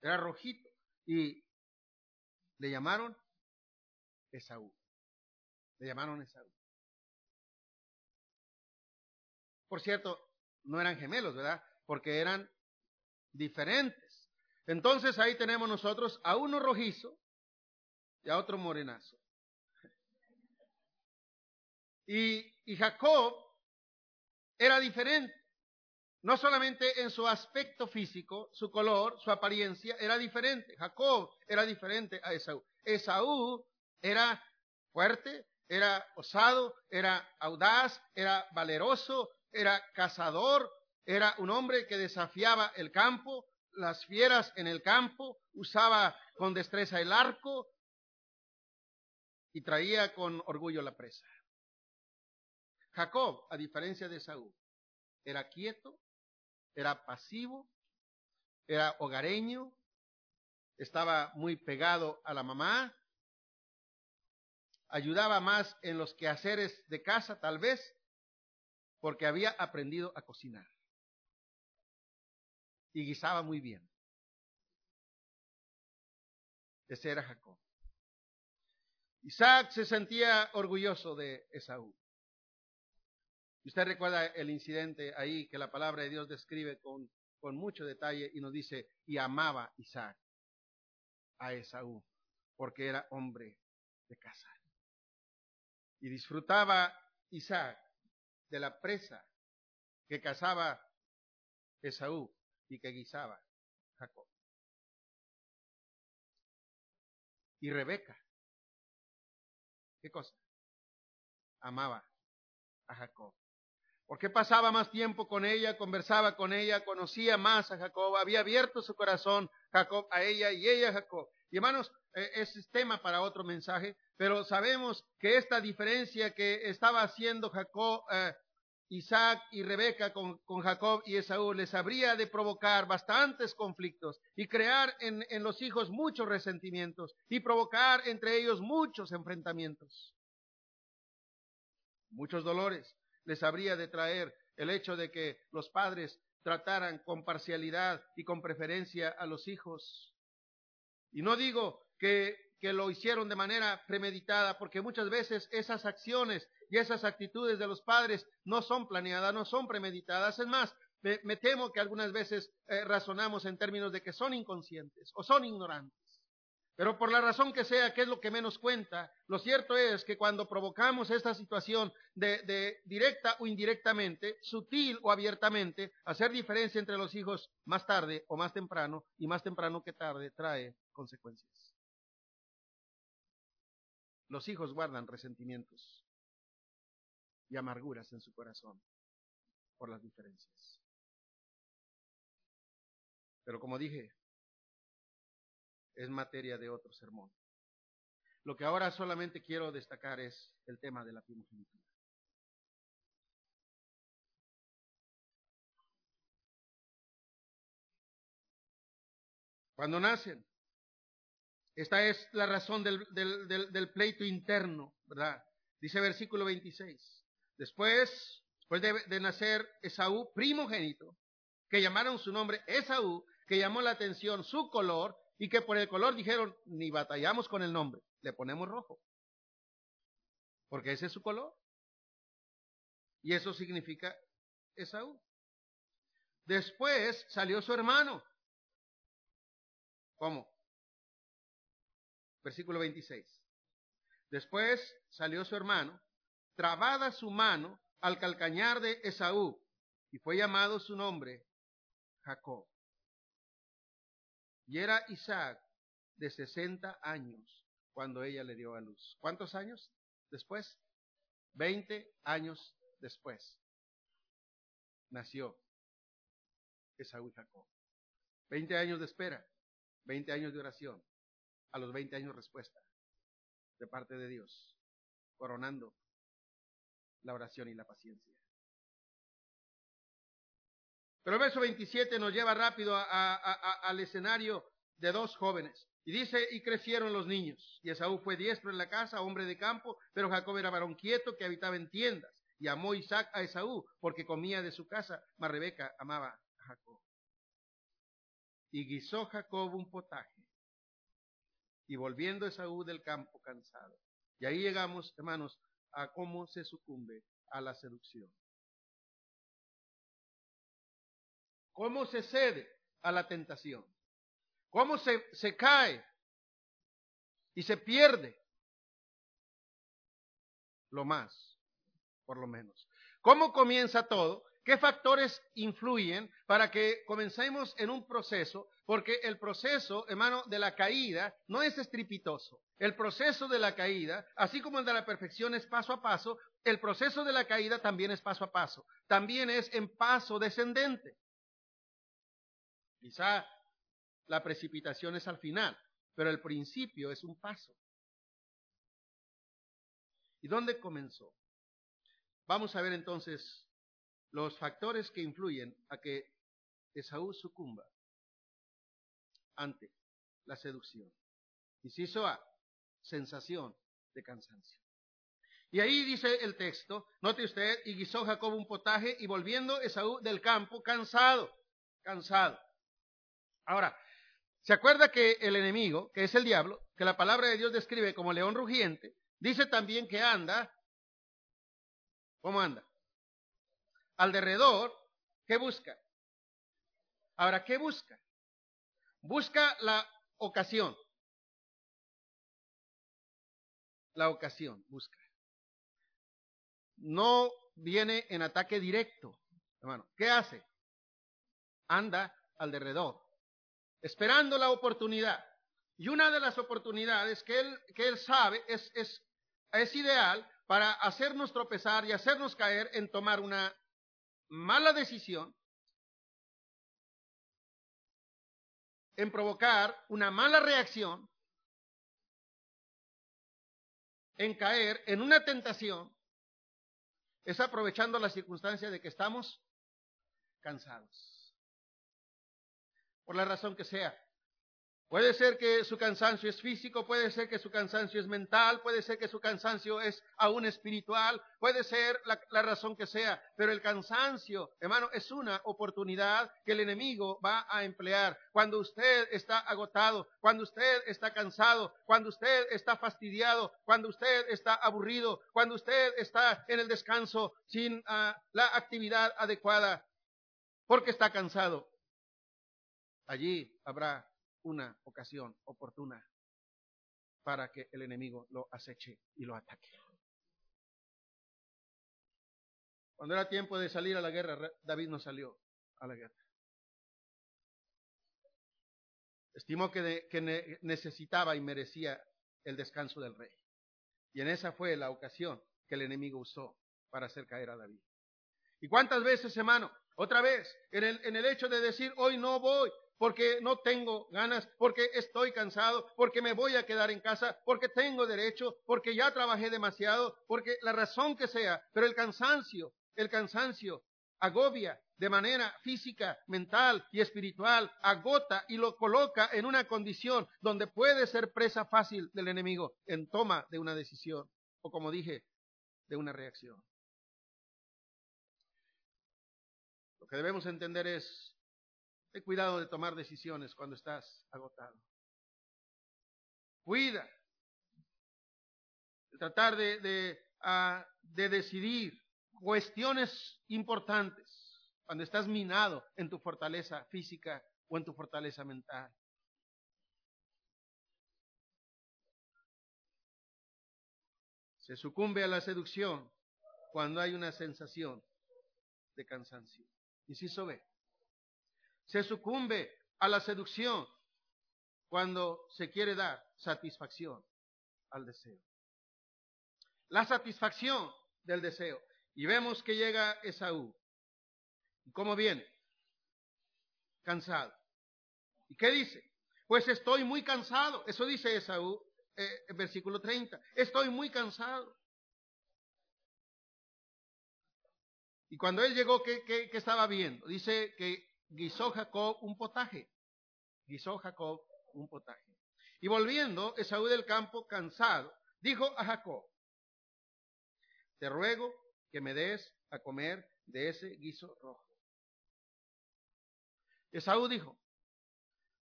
era rojito, y le llamaron Esaú. Le llamaron Esaú. Por cierto, no eran gemelos, ¿verdad? Porque eran diferentes. Entonces ahí tenemos nosotros a uno rojizo y a otro morenazo. Y, y Jacob era diferente. No solamente en su aspecto físico, su color, su apariencia, era diferente. Jacob era diferente a Esaú. Esaú era fuerte, era osado, era audaz, era valeroso, era cazador, era un hombre que desafiaba el campo, las fieras en el campo, usaba con destreza el arco y traía con orgullo la presa. Jacob, a diferencia de Saúl, era quieto, era pasivo, era hogareño, estaba muy pegado a la mamá, ayudaba más en los quehaceres de casa, tal vez, porque había aprendido a cocinar. Y guisaba muy bien. Ese era Jacob. Isaac se sentía orgulloso de Esaú. Usted recuerda el incidente ahí que la palabra de Dios describe con, con mucho detalle y nos dice, y amaba Isaac a Esaú, porque era hombre de casa. Y disfrutaba Isaac de la presa que cazaba Esaú y que guisaba Jacob. Y Rebeca, ¿qué cosa? Amaba a Jacob. Porque pasaba más tiempo con ella, conversaba con ella, conocía más a Jacob, había abierto su corazón Jacob a ella y ella a Jacob. Y hermanos, eh, ese es tema para otro mensaje, pero sabemos que esta diferencia que estaba haciendo Jacob, eh, Isaac y Rebeca con, Jacob y Esaú les habría de provocar bastantes conflictos y crear en los hijos muchos resentimientos y provocar entre ellos muchos enfrentamientos. Muchos dolores les habría de traer el hecho de que los padres trataran con parcialidad y con preferencia a los hijos. Y no digo que, lo hicieron de manera premeditada, porque muchas veces esas acciones y esas actitudes de los padres no son planeadas, no son premeditadas. Es más, me, me temo que algunas veces eh, razonamos en términos de que son inconscientes o son ignorantes. Pero por la razón que sea, que es lo que menos cuenta, lo cierto es que cuando provocamos esta situación de, de, directa o indirectamente, sutil o abiertamente, hacer diferencia entre los hijos más tarde o más temprano, y más temprano que tarde, trae consecuencias. Los hijos guardan resentimientos y amarguras en su corazón por las diferencias. Pero como dije, es materia de otro sermón. Lo que ahora solamente quiero destacar es el tema de la primogenitura. Cuando nacen, esta es la razón del, del, pleito interno, ¿verdad? Dice versículo 26. Después, después de, de nacer Esaú, primogénito, que llamaron su nombre Esaú, que llamó la atención su color, y que por el color dijeron, ni batallamos con el nombre, le ponemos rojo. Porque ese es su color. Y eso significa Esaú. Después salió su hermano. ¿Cómo? Versículo 26. Después salió su hermano, trabada su mano al calcañar de Esaú, y fue llamado su nombre Jacob. Y era Isaac de 60 años cuando ella le dio a luz. ¿Cuántos años después? 20 años después nació Esaú y Jacob. 20 años de espera, 20 años de oración, a los 20 años respuesta de parte de Dios, coronando la oración y la paciencia. Pero el verso 27 nos lleva rápido al escenario de dos jóvenes. Y dice, y crecieron los niños. Y Esaú fue diestro en la casa, hombre de campo, pero Jacob era varón quieto que habitaba en tiendas. Y amó Isaac a Esaú porque comía de su casa, mas Rebeca amaba a Jacob. Y guisó Jacob un potaje. Y volviendo Esaú del campo cansado. Y ahí llegamos, hermanos, a cómo se sucumbe a la seducción. Cómo se cede a la tentación. Cómo se, se cae y se pierde lo más por lo menos. ¿Cómo comienza todo? ¿Qué factores influyen para que comencemos en un proceso? Porque el proceso, hermano, de la caída no es estripitoso. El proceso de la caída, así como el de la perfección es paso a paso, el proceso de la caída también es paso a paso. También es en paso descendente. Quizá la precipitación es al final, pero el principio es un paso. ¿Y dónde comenzó? Vamos a ver entonces los factores que influyen a que Esaú sucumba ante la seducción. Inciso A, sensación de cansancio. Y ahí dice el texto, note usted, y guisó Jacob un potaje y volviendo Esaú del campo cansado, cansado. Ahora, ¿se acuerda que el enemigo, que es el diablo, que la palabra de Dios describe como león rugiente, dice también que anda ¿Cómo anda? Al derredor, ¿qué busca? Ahora, ¿qué busca? Busca la ocasión. La ocasión, busca. No viene en ataque directo, hermano. ¿Qué hace? Anda al derredor, esperando la oportunidad. Y una de las oportunidades que él, que él sabe es, es, es ideal para hacernos tropezar y hacernos caer en tomar una mala decisión, en provocar una mala reacción, en caer en una tentación, es aprovechando la circunstancia de que estamos cansados. Por la razón que sea. Puede ser que su cansancio es físico, puede ser que su cansancio es mental, puede ser que su cansancio es aún espiritual, puede ser la, razón que sea, pero el cansancio, hermano, es una oportunidad que el enemigo va a emplear. Cuando usted está agotado, cuando usted está cansado, cuando usted está fastidiado, cuando usted está aburrido, cuando usted está en el descanso sin ah, la actividad adecuada, porque está cansado, allí habrá una ocasión oportuna para que el enemigo lo aceche y lo ataque. Cuando era tiempo de salir a la guerra, David no salió a la guerra. Estimó que, necesitaba y merecía el descanso del rey. Y en esa fue la ocasión que el enemigo usó para hacer caer a David. ¿Y cuántas veces, hermano? Otra vez, en el hecho de decir, hoy no voy, porque no tengo ganas, porque estoy cansado, porque me voy a quedar en casa, porque tengo derecho, porque ya trabajé demasiado, porque la razón que sea, pero el cansancio, el cansancio agobia de manera física, mental y espiritual, agota y lo coloca en una condición donde puede ser presa fácil del enemigo en toma de una decisión o como dije, de una reacción. Lo que debemos entender es Ten cuidado de tomar decisiones cuando estás agotado. cuida, tratar de, de, ah, de decidir cuestiones importantes cuando estás minado en tu fortaleza física o en tu fortaleza mental. Se sucumbe a la seducción cuando hay una sensación de cansancio. Inciso B. Se sucumbe a la seducción cuando se quiere dar satisfacción al deseo. La satisfacción del deseo. Y vemos que llega Esaú. ¿Y cómo viene? Cansado. ¿Y qué dice? Pues estoy muy cansado. Eso dice Esaú eh, versículo 30. Estoy muy cansado. Y cuando él llegó, ¿qué, qué, estaba viendo? Dice que guisó Jacob un potaje. Guisó Jacob un potaje. Y volviendo, Esaú del campo, cansado, dijo a Jacob, te ruego que me des a comer de ese guiso rojo. Esaú dijo,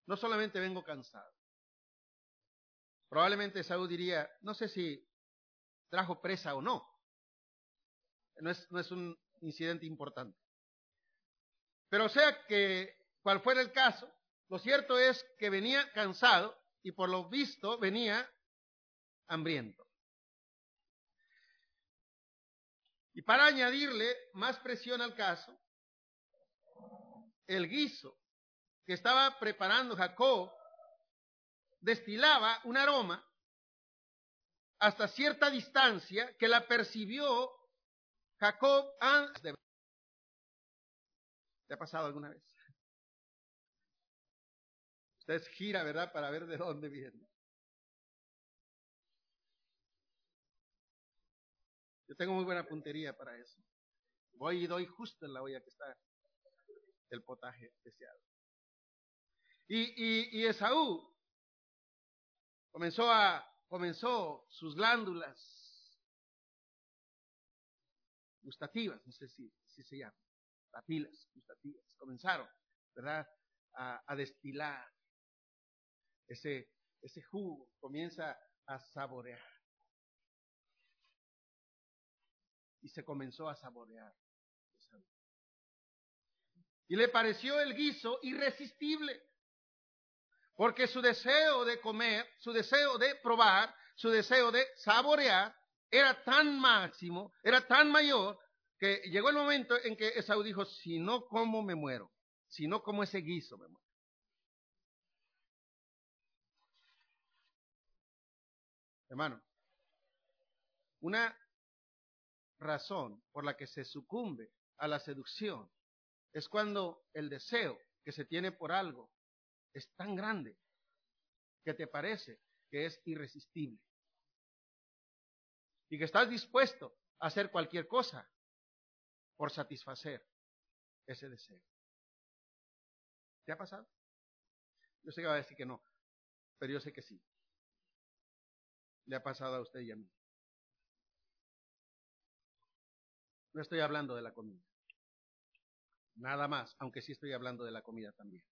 no solamente vengo cansado. Probablemente Esaú diría, no sé si trajo presa o no. No es, no es un incidente importante. Pero sea que cual fuera el caso, lo cierto es que venía cansado y por lo visto venía hambriento. Y para añadirle más presión al caso, el guiso que estaba preparando Jacob destilaba un aroma hasta cierta distancia que la percibió Jacob antes de... ¿Te ha pasado alguna vez? Usted gira, ¿verdad? Para ver de dónde viene. Yo tengo muy buena puntería para eso. Voy y doy justo en la olla que está el potaje deseado. Y, y, y Esaú comenzó a, comenzó sus glándulas gustativas, no sé si, si se llama, papilas gustativas, comenzaron, ¿verdad? A, a destilar ese, ese jugo, comienza a saborear. Y se comenzó a saborear. Y le pareció el guiso irresistible. Porque su deseo de comer, su deseo de probar, su deseo de saborear era tan máximo, era tan mayor, que llegó el momento en que Esaú dijo, si no como me muero, si no como ese guiso me muero. Hermano, una razón por la que se sucumbe a la seducción es cuando el deseo que se tiene por algo es tan grande que te parece que es irresistible y que estás dispuesto a hacer cualquier cosa por satisfacer ese deseo. ¿Te ha pasado? Yo sé que va a decir que no, pero yo sé que sí. Le ha pasado a usted y a mí. No estoy hablando de la comida. Nada más, aunque sí estoy hablando de la comida también.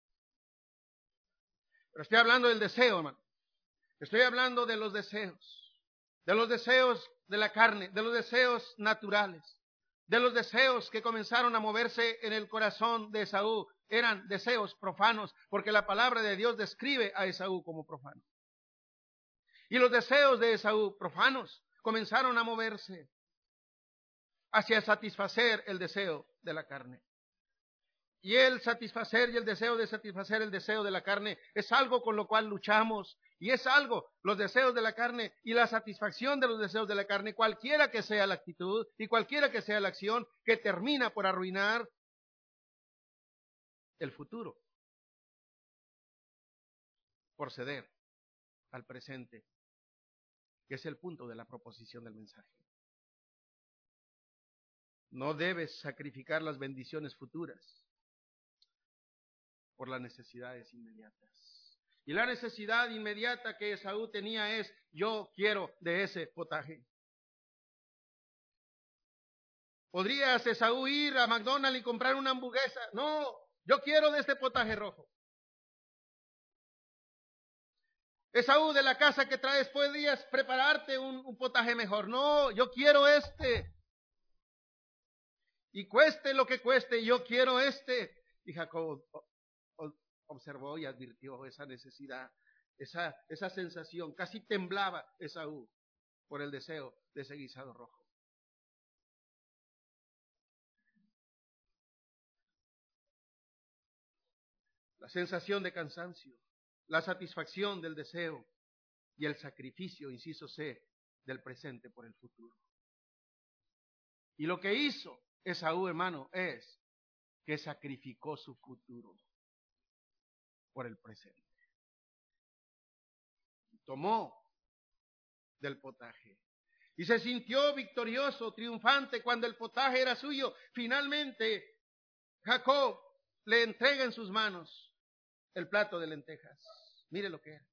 Pero estoy hablando del deseo, hermano. Estoy hablando de los deseos. De los deseos de la carne, de los deseos naturales, de los deseos que comenzaron a moverse en el corazón de Esaú. Eran deseos profanos, porque la palabra de Dios describe a Esaú como profano. Y los deseos de Esaú, profanos, comenzaron a moverse hacia satisfacer el deseo de la carne. Y el satisfacer y el deseo de satisfacer el deseo de la carne es algo con lo cual luchamos. Y es algo, los deseos de la carne y la satisfacción de los deseos de la carne, cualquiera que sea la actitud y cualquiera que sea la acción, que termina por arruinar el futuro. Por ceder al presente, que es el punto de la proposición del mensaje. No debes sacrificar las bendiciones futuras por las necesidades inmediatas. Y la necesidad inmediata que Esaú tenía es, yo quiero de ese potaje. ¿Podrías Esaú ir a McDonald's y comprar una hamburguesa? No, yo quiero de este potaje rojo. Esaú, de la casa que traes, podrías prepararte un, un potaje mejor. No, yo quiero este. Y cueste lo que cueste, yo quiero este. Y Jacob observó y advirtió esa necesidad, esa, esa sensación. Casi temblaba Esaú por el deseo de ese guisado rojo. La sensación de cansancio, la satisfacción del deseo y el sacrificio, inciso C, del presente por el futuro. Y lo que hizo Esaú, hermano, es que sacrificó su futuro por el presente. Tomó del potaje y se sintió victorioso, triunfante cuando el potaje era suyo. Finalmente, Jacob le entrega en sus manos el plato de lentejas. Mire lo que era.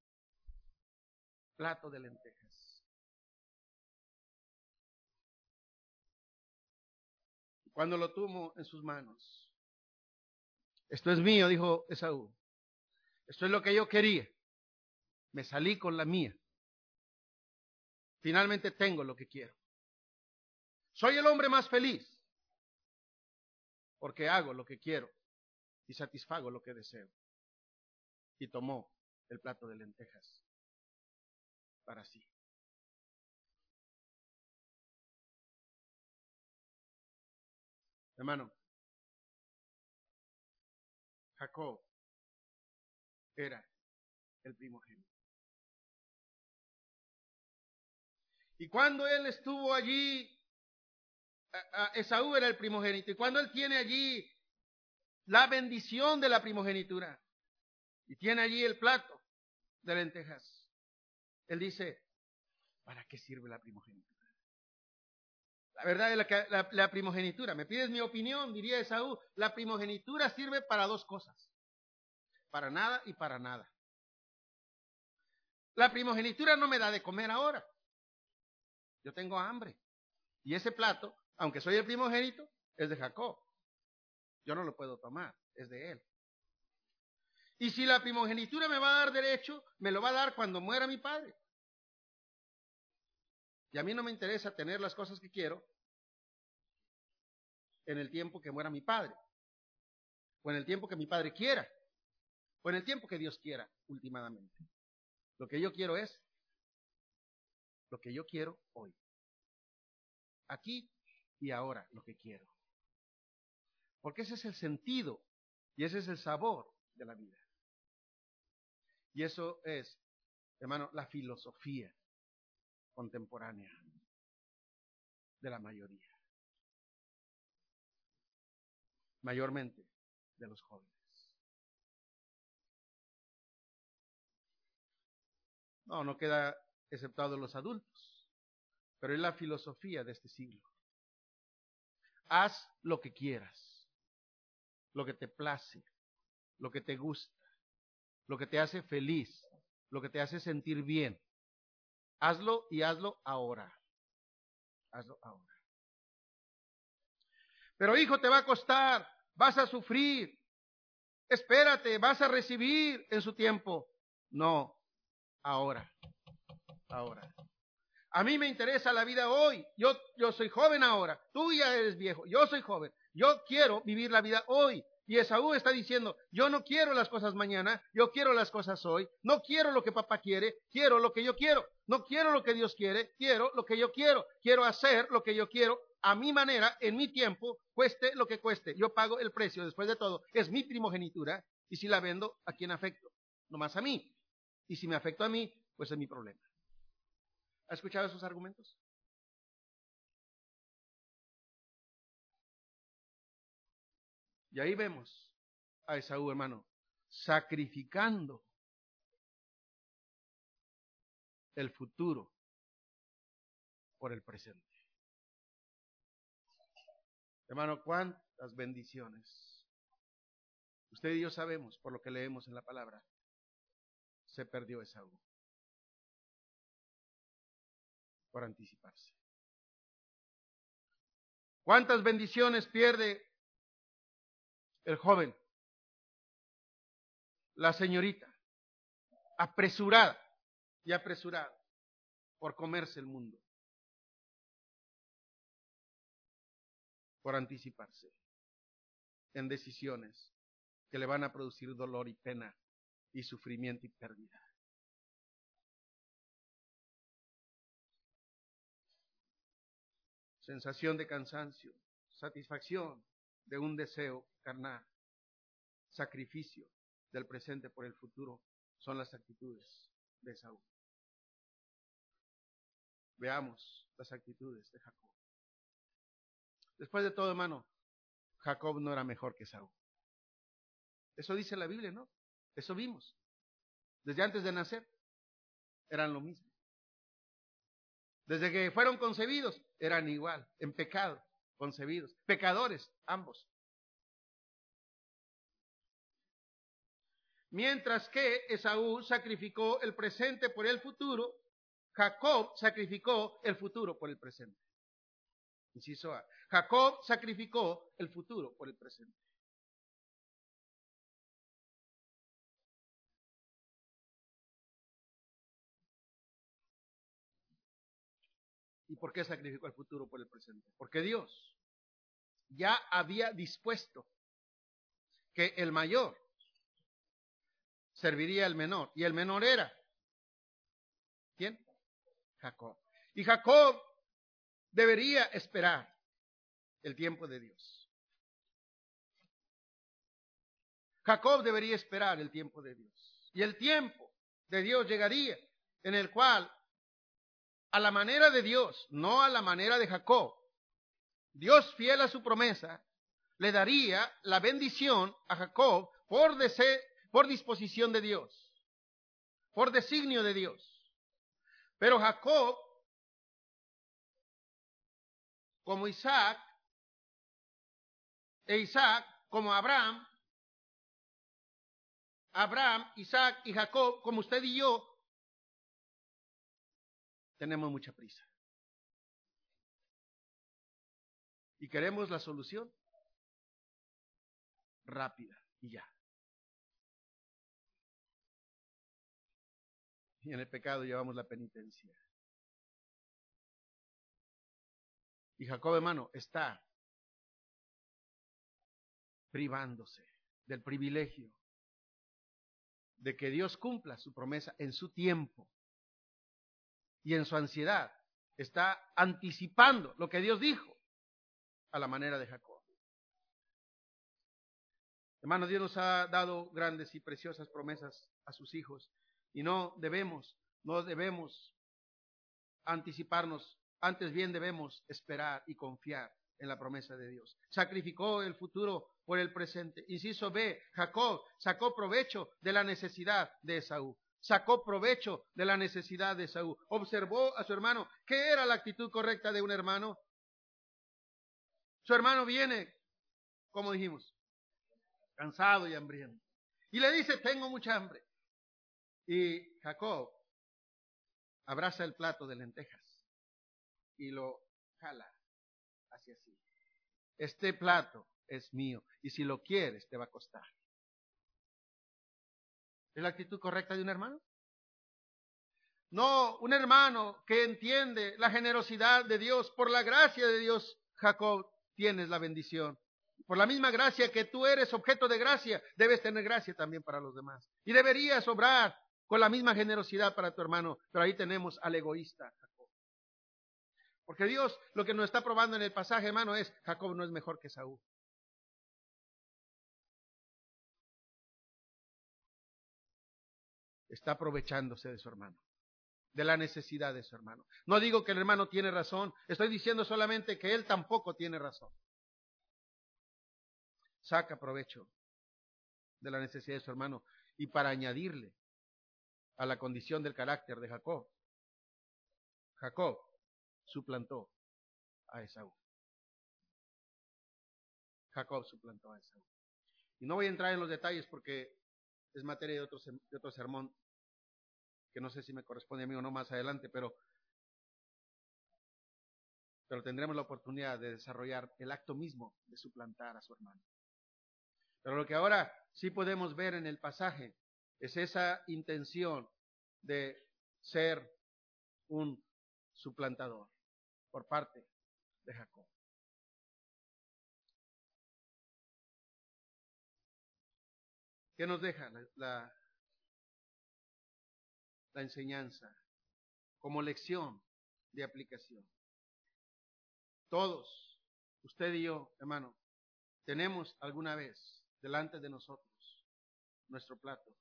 Plato de lentejas. Cuando lo tuvo en sus manos. Esto es mío, dijo Esaú. Esto es lo que yo quería. Me salí con la mía. Finalmente tengo lo que quiero. Soy el hombre más feliz porque hago lo que quiero y satisfago lo que deseo. Y tomó el plato de lentejas para sí. Hermano, Jacob era el primogénito. Y cuando él estuvo allí, Esaú era el primogénito. Y cuando él tiene allí la bendición de la primogenitura y tiene allí el plato de lentejas, él dice, ¿para qué sirve la primogenitura? La verdad es que la primogenitura, me pides mi opinión, diría Esaú, la primogenitura sirve para dos cosas para nada y para nada. La primogenitura no me da de comer ahora. Yo tengo hambre. Y ese plato, aunque soy el primogénito, es de Jacob. Yo no lo puedo tomar, es de él. Y si la primogenitura me va a dar derecho, me lo va a dar cuando muera mi padre. Y a mí no me interesa tener las cosas que quiero en el tiempo que muera mi padre. O en el tiempo que mi padre quiera o en el tiempo que Dios quiera, últimamente. Lo que yo quiero es lo que yo quiero hoy. Aquí y ahora, lo que quiero. Porque ese es el sentido y ese es el sabor de la vida. Y eso es, hermano, la filosofía contemporánea de la mayoría. Mayormente de los jóvenes. No, no queda exceptado los adultos, pero es la filosofía de este siglo. Haz lo que quieras, lo que te place, lo que te gusta, lo que te hace feliz, lo que te hace sentir bien. Hazlo y hazlo ahora. Hazlo ahora. Pero hijo, te va a costar, vas a sufrir. Espérate, vas a recibir en su tiempo. No, ahora. Ahora. A mí me interesa la vida hoy. Yo, yo soy joven ahora. Tú ya eres viejo. Yo soy joven. Yo quiero vivir la vida hoy. Y Esaú está diciendo, yo no quiero las cosas mañana, yo quiero las cosas hoy, no quiero lo que papá quiere, quiero lo que yo quiero, no quiero lo que Dios quiere, quiero lo que yo quiero, quiero hacer lo que yo quiero a mi manera, en mi tiempo, cueste lo que cueste, yo pago el precio, después de todo, es mi primogenitura, y si la vendo, ¿a quién afecto? No más a mí. Y si me afectó a mí, pues es mi problema. ¿Ha escuchado esos argumentos? Y ahí vemos a Esaú, hermano, sacrificando el futuro por el presente. Hermano, cuántas bendiciones. Usted y yo sabemos por lo que leemos en la palabra se perdió Esaú. Por anticiparse. ¿Cuántas bendiciones pierde el joven? La señorita, apresurada, y apresurado por comerse el mundo, por anticiparse en decisiones que le van a producir dolor y pena y sufrimiento y pérdida. Sensación de cansancio, satisfacción de un deseo carnal, sacrificio del presente por el futuro son las actitudes de Saúl. Veamos las actitudes de Jacob. Después de todo, hermano, Jacob no era mejor que Saúl. Eso dice la Biblia, ¿no? Eso vimos. Desde antes de nacer, eran lo mismo. Desde que fueron concebidos, eran igual, en pecado, concebidos. Pecadores, ambos. Mientras que Esaú sacrificó el presente por el futuro, Jacob sacrificó el futuro por el presente. Inciso A. Jacob sacrificó el futuro por el presente. ¿Y por qué sacrificó el futuro por el presente? Porque Dios ya había dispuesto que el mayor serviría al menor. Y el menor era. ¿Quién? Jacob. Y Jacob debería esperar el tiempo de Dios. Jacob debería esperar el tiempo de Dios. Y el tiempo de Dios llegaría en el cual, a la manera de Dios, no a la manera de Jacob, Dios fiel a su promesa, le daría la bendición a Jacob por, por disposición de Dios, por designio de Dios. Pero Jacob, como Isaac, e Isaac, como Abraham, Abraham, Isaac y Jacob, como usted y yo, tenemos mucha prisa. Y queremos la solución rápida y ya. Y en el pecado llevamos la penitencia. Y Jacob, hermano, está privándose del privilegio de que Dios cumpla su promesa en su tiempo y en su ansiedad. Está anticipando lo que Dios dijo a la manera de Jacob. Hermano, Dios nos ha dado grandes y preciosas promesas a sus hijos y no debemos, no debemos anticiparnos, antes bien debemos esperar y confiar en la promesa de Dios. Sacrificó el futuro por el presente. Inciso B, Jacob sacó provecho de la necesidad de Esaú. Sacó provecho de la necesidad de Esaú. Observó a su hermano. ¿Qué era la actitud correcta de un hermano? Su hermano viene, como dijimos, cansado y hambriento. Y le dice, tengo mucha hambre. Y Jacob abraza el plato de lentejas y lo jala hacia sí. Este plato es mío y si lo quieres te va a costar. ¿Es la actitud correcta de un hermano? No, un hermano que entiende la generosidad de Dios, por la gracia de Dios, Jacob, tienes la bendición. Por la misma gracia que tú eres objeto de gracia, debes tener gracia también para los demás. Y deberías obrar con la misma generosidad para tu hermano. Pero ahí tenemos al egoísta, Jacob. Porque Dios lo que nos está probando en el pasaje, hermano, es Jacob no es mejor que Saúl. Está aprovechándose de su hermano de la necesidad de su hermano. No digo que el hermano tiene razón, estoy diciendo solamente que él tampoco tiene razón. Saca provecho de la necesidad de su hermano y para añadirle a la condición del carácter de Jacob, Jacob suplantó a Esaú. Jacob suplantó a Esaú. Y no voy a entrar en los detalles porque es materia de otro, de otro sermón que no sé si me corresponde a mí o no más adelante, pero, pero tendremos la oportunidad de desarrollar el acto mismo de suplantar a su hermano. Pero lo que ahora sí podemos ver en el pasaje es esa intención de ser un suplantador por parte de Jacob. ¿Qué nos deja la, la, enseñanza como lección de aplicación? Todos, usted y yo, hermano, tenemos alguna vez delante de nosotros nuestro plato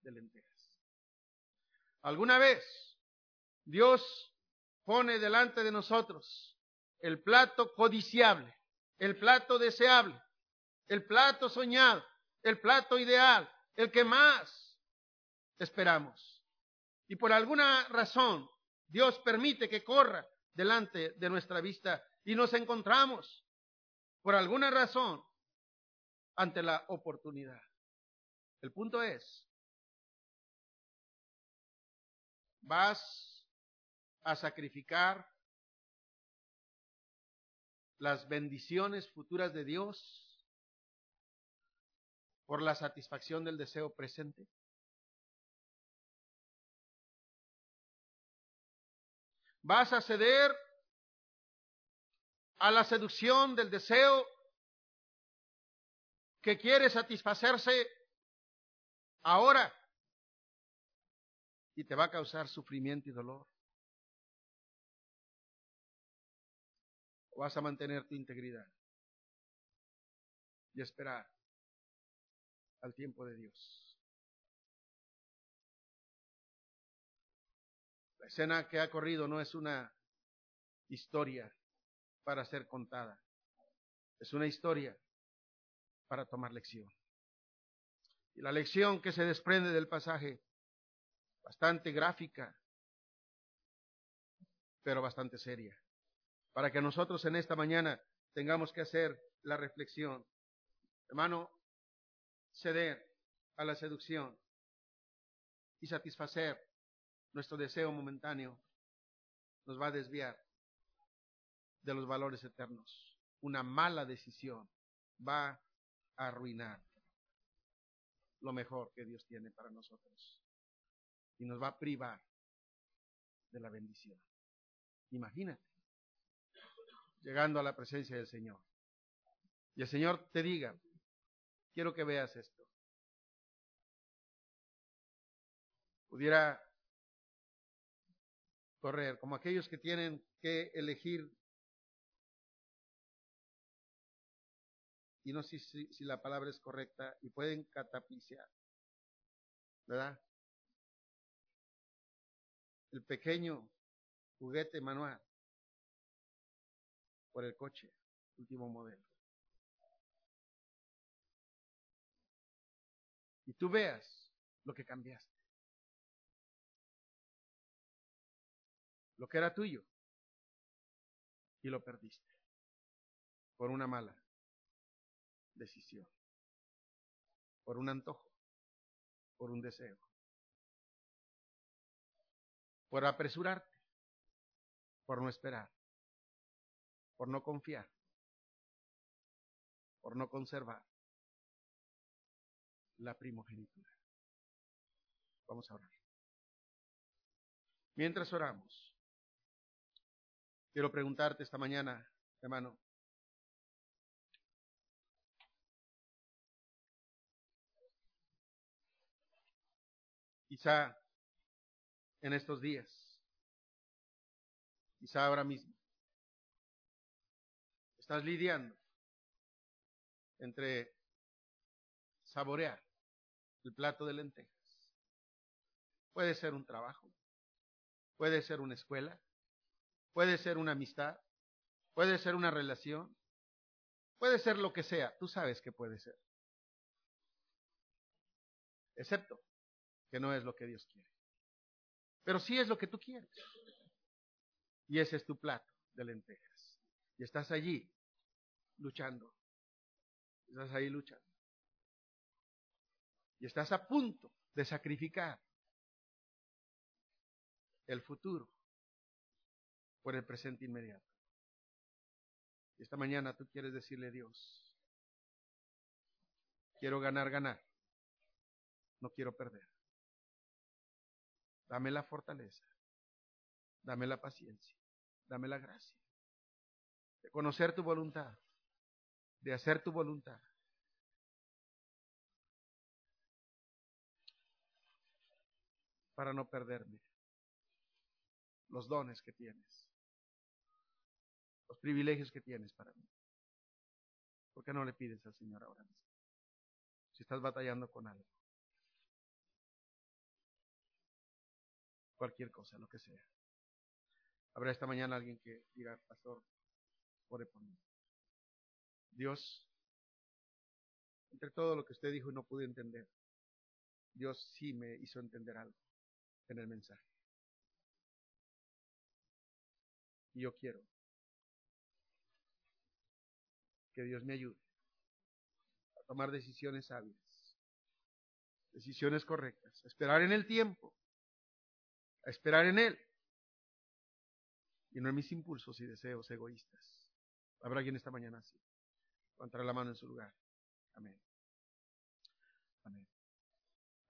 de lentejas. Alguna vez Dios pone delante de nosotros el plato codiciable, el plato deseable, el plato soñado, el plato ideal, el que más esperamos. Y por alguna razón, Dios permite que corra delante de nuestra vista y nos encontramos, por alguna razón, ante la oportunidad. El punto es, vas a sacrificar las bendiciones futuras de Dios por la satisfacción del deseo presente? ¿Vas a ceder a la seducción del deseo que quiere satisfacerse ahora y te va a causar sufrimiento y dolor? ¿O vas a mantener tu integridad y esperar al tiempo de Dios. La escena que ha corrido no es una historia para ser contada, es una historia para tomar lección. Y la lección que se desprende del pasaje, bastante gráfica, pero bastante seria, para que nosotros en esta mañana tengamos que hacer la reflexión. Hermano, ceder a la seducción y satisfacer nuestro deseo momentáneo nos va a desviar de los valores eternos. Una mala decisión va a arruinar lo mejor que Dios tiene para nosotros y nos va a privar de la bendición. Imagínate, llegando a la presencia del Señor. Y el Señor te diga, Quiero que veas esto. Pudiera correr, como aquellos que tienen que elegir, y no sé si, si la palabra es correcta, y pueden catapiciar, ¿verdad? El pequeño juguete manual por el coche, último modelo. Tú veas lo que cambiaste. Lo que era tuyo. Y lo perdiste. Por una mala decisión, por un antojo, por un deseo, por apresurarte, por no esperar, por no confiar, por no conservar la primogenitura. Vamos a orar. Mientras oramos, quiero preguntarte esta mañana, hermano, quizá en estos días, quizá ahora mismo, estás lidiando entre saborear el plato de lentejas. Puede ser un trabajo, puede ser una escuela, puede ser una amistad, puede ser una relación, puede ser lo que sea, tú sabes que puede ser. Excepto que no es lo que Dios quiere. Pero sí es lo que tú quieres. Y ese es tu plato de lentejas. Y estás allí luchando. Estás ahí luchando y estás a punto de sacrificar el futuro por el presente inmediato. Esta mañana tú quieres decirle a Dios, quiero ganar, ganar, no quiero perder. Dame la fortaleza. Dame la paciencia. Dame la gracia. De conocer tu voluntad. De hacer tu voluntad. Para no perderme los dones que tienes. Los privilegios que tienes para mí. ¿Por qué no le pides al Señor ahora mismo? Si estás batallando con algo. Cualquier cosa, lo que sea. Habrá esta mañana alguien que diga, pastor, ore por mí. Dios, entre todo lo que usted dijo y no pude entender, Dios sí me hizo entender algo en el mensaje. Y yo quiero que Dios me ayude a tomar decisiones sabias, decisiones correctas, a esperar en el tiempo, a esperar en Él y no en mis impulsos y deseos egoístas. Habrá alguien esta mañana así. Levantará la mano en su lugar. Amén. Amén.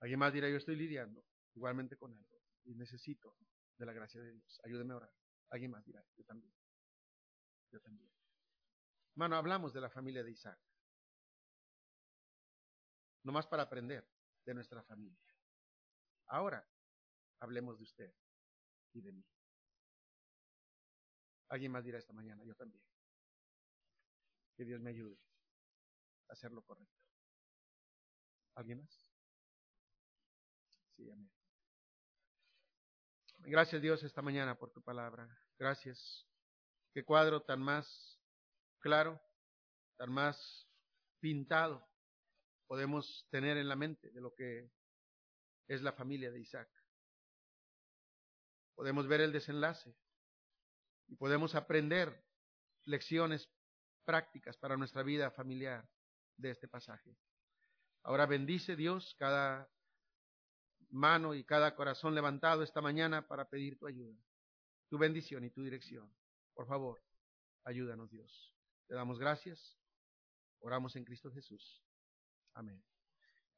Alguien más dirá, yo estoy lidiando igualmente con algo y necesito de la gracia de Dios. Ayúdeme a orar. Alguien más dirá, yo también. Yo también. Hermano, hablamos de la familia de Isaac. No más para aprender de nuestra familia. Ahora, hablemos de usted y de mí. Alguien más dirá esta mañana, yo también. Que Dios me ayude a hacer lo correcto. ¿Alguien más? Sí, amén. Gracias Dios esta mañana por tu palabra. Gracias. Qué cuadro tan más claro, tan más pintado podemos tener en la mente de lo que es la familia de Isaac. Podemos ver el desenlace y podemos aprender lecciones prácticas para nuestra vida familiar de este pasaje. Ahora bendice Dios cada mano y cada corazón levantado esta mañana para pedir tu ayuda, tu bendición y tu dirección. Por favor, ayúdanos Dios. Te damos gracias. Oramos en Cristo Jesús. Amén.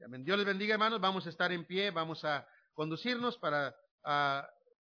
Amén. Dios les bendiga, hermanos. Vamos a estar en pie, vamos a conducirnos para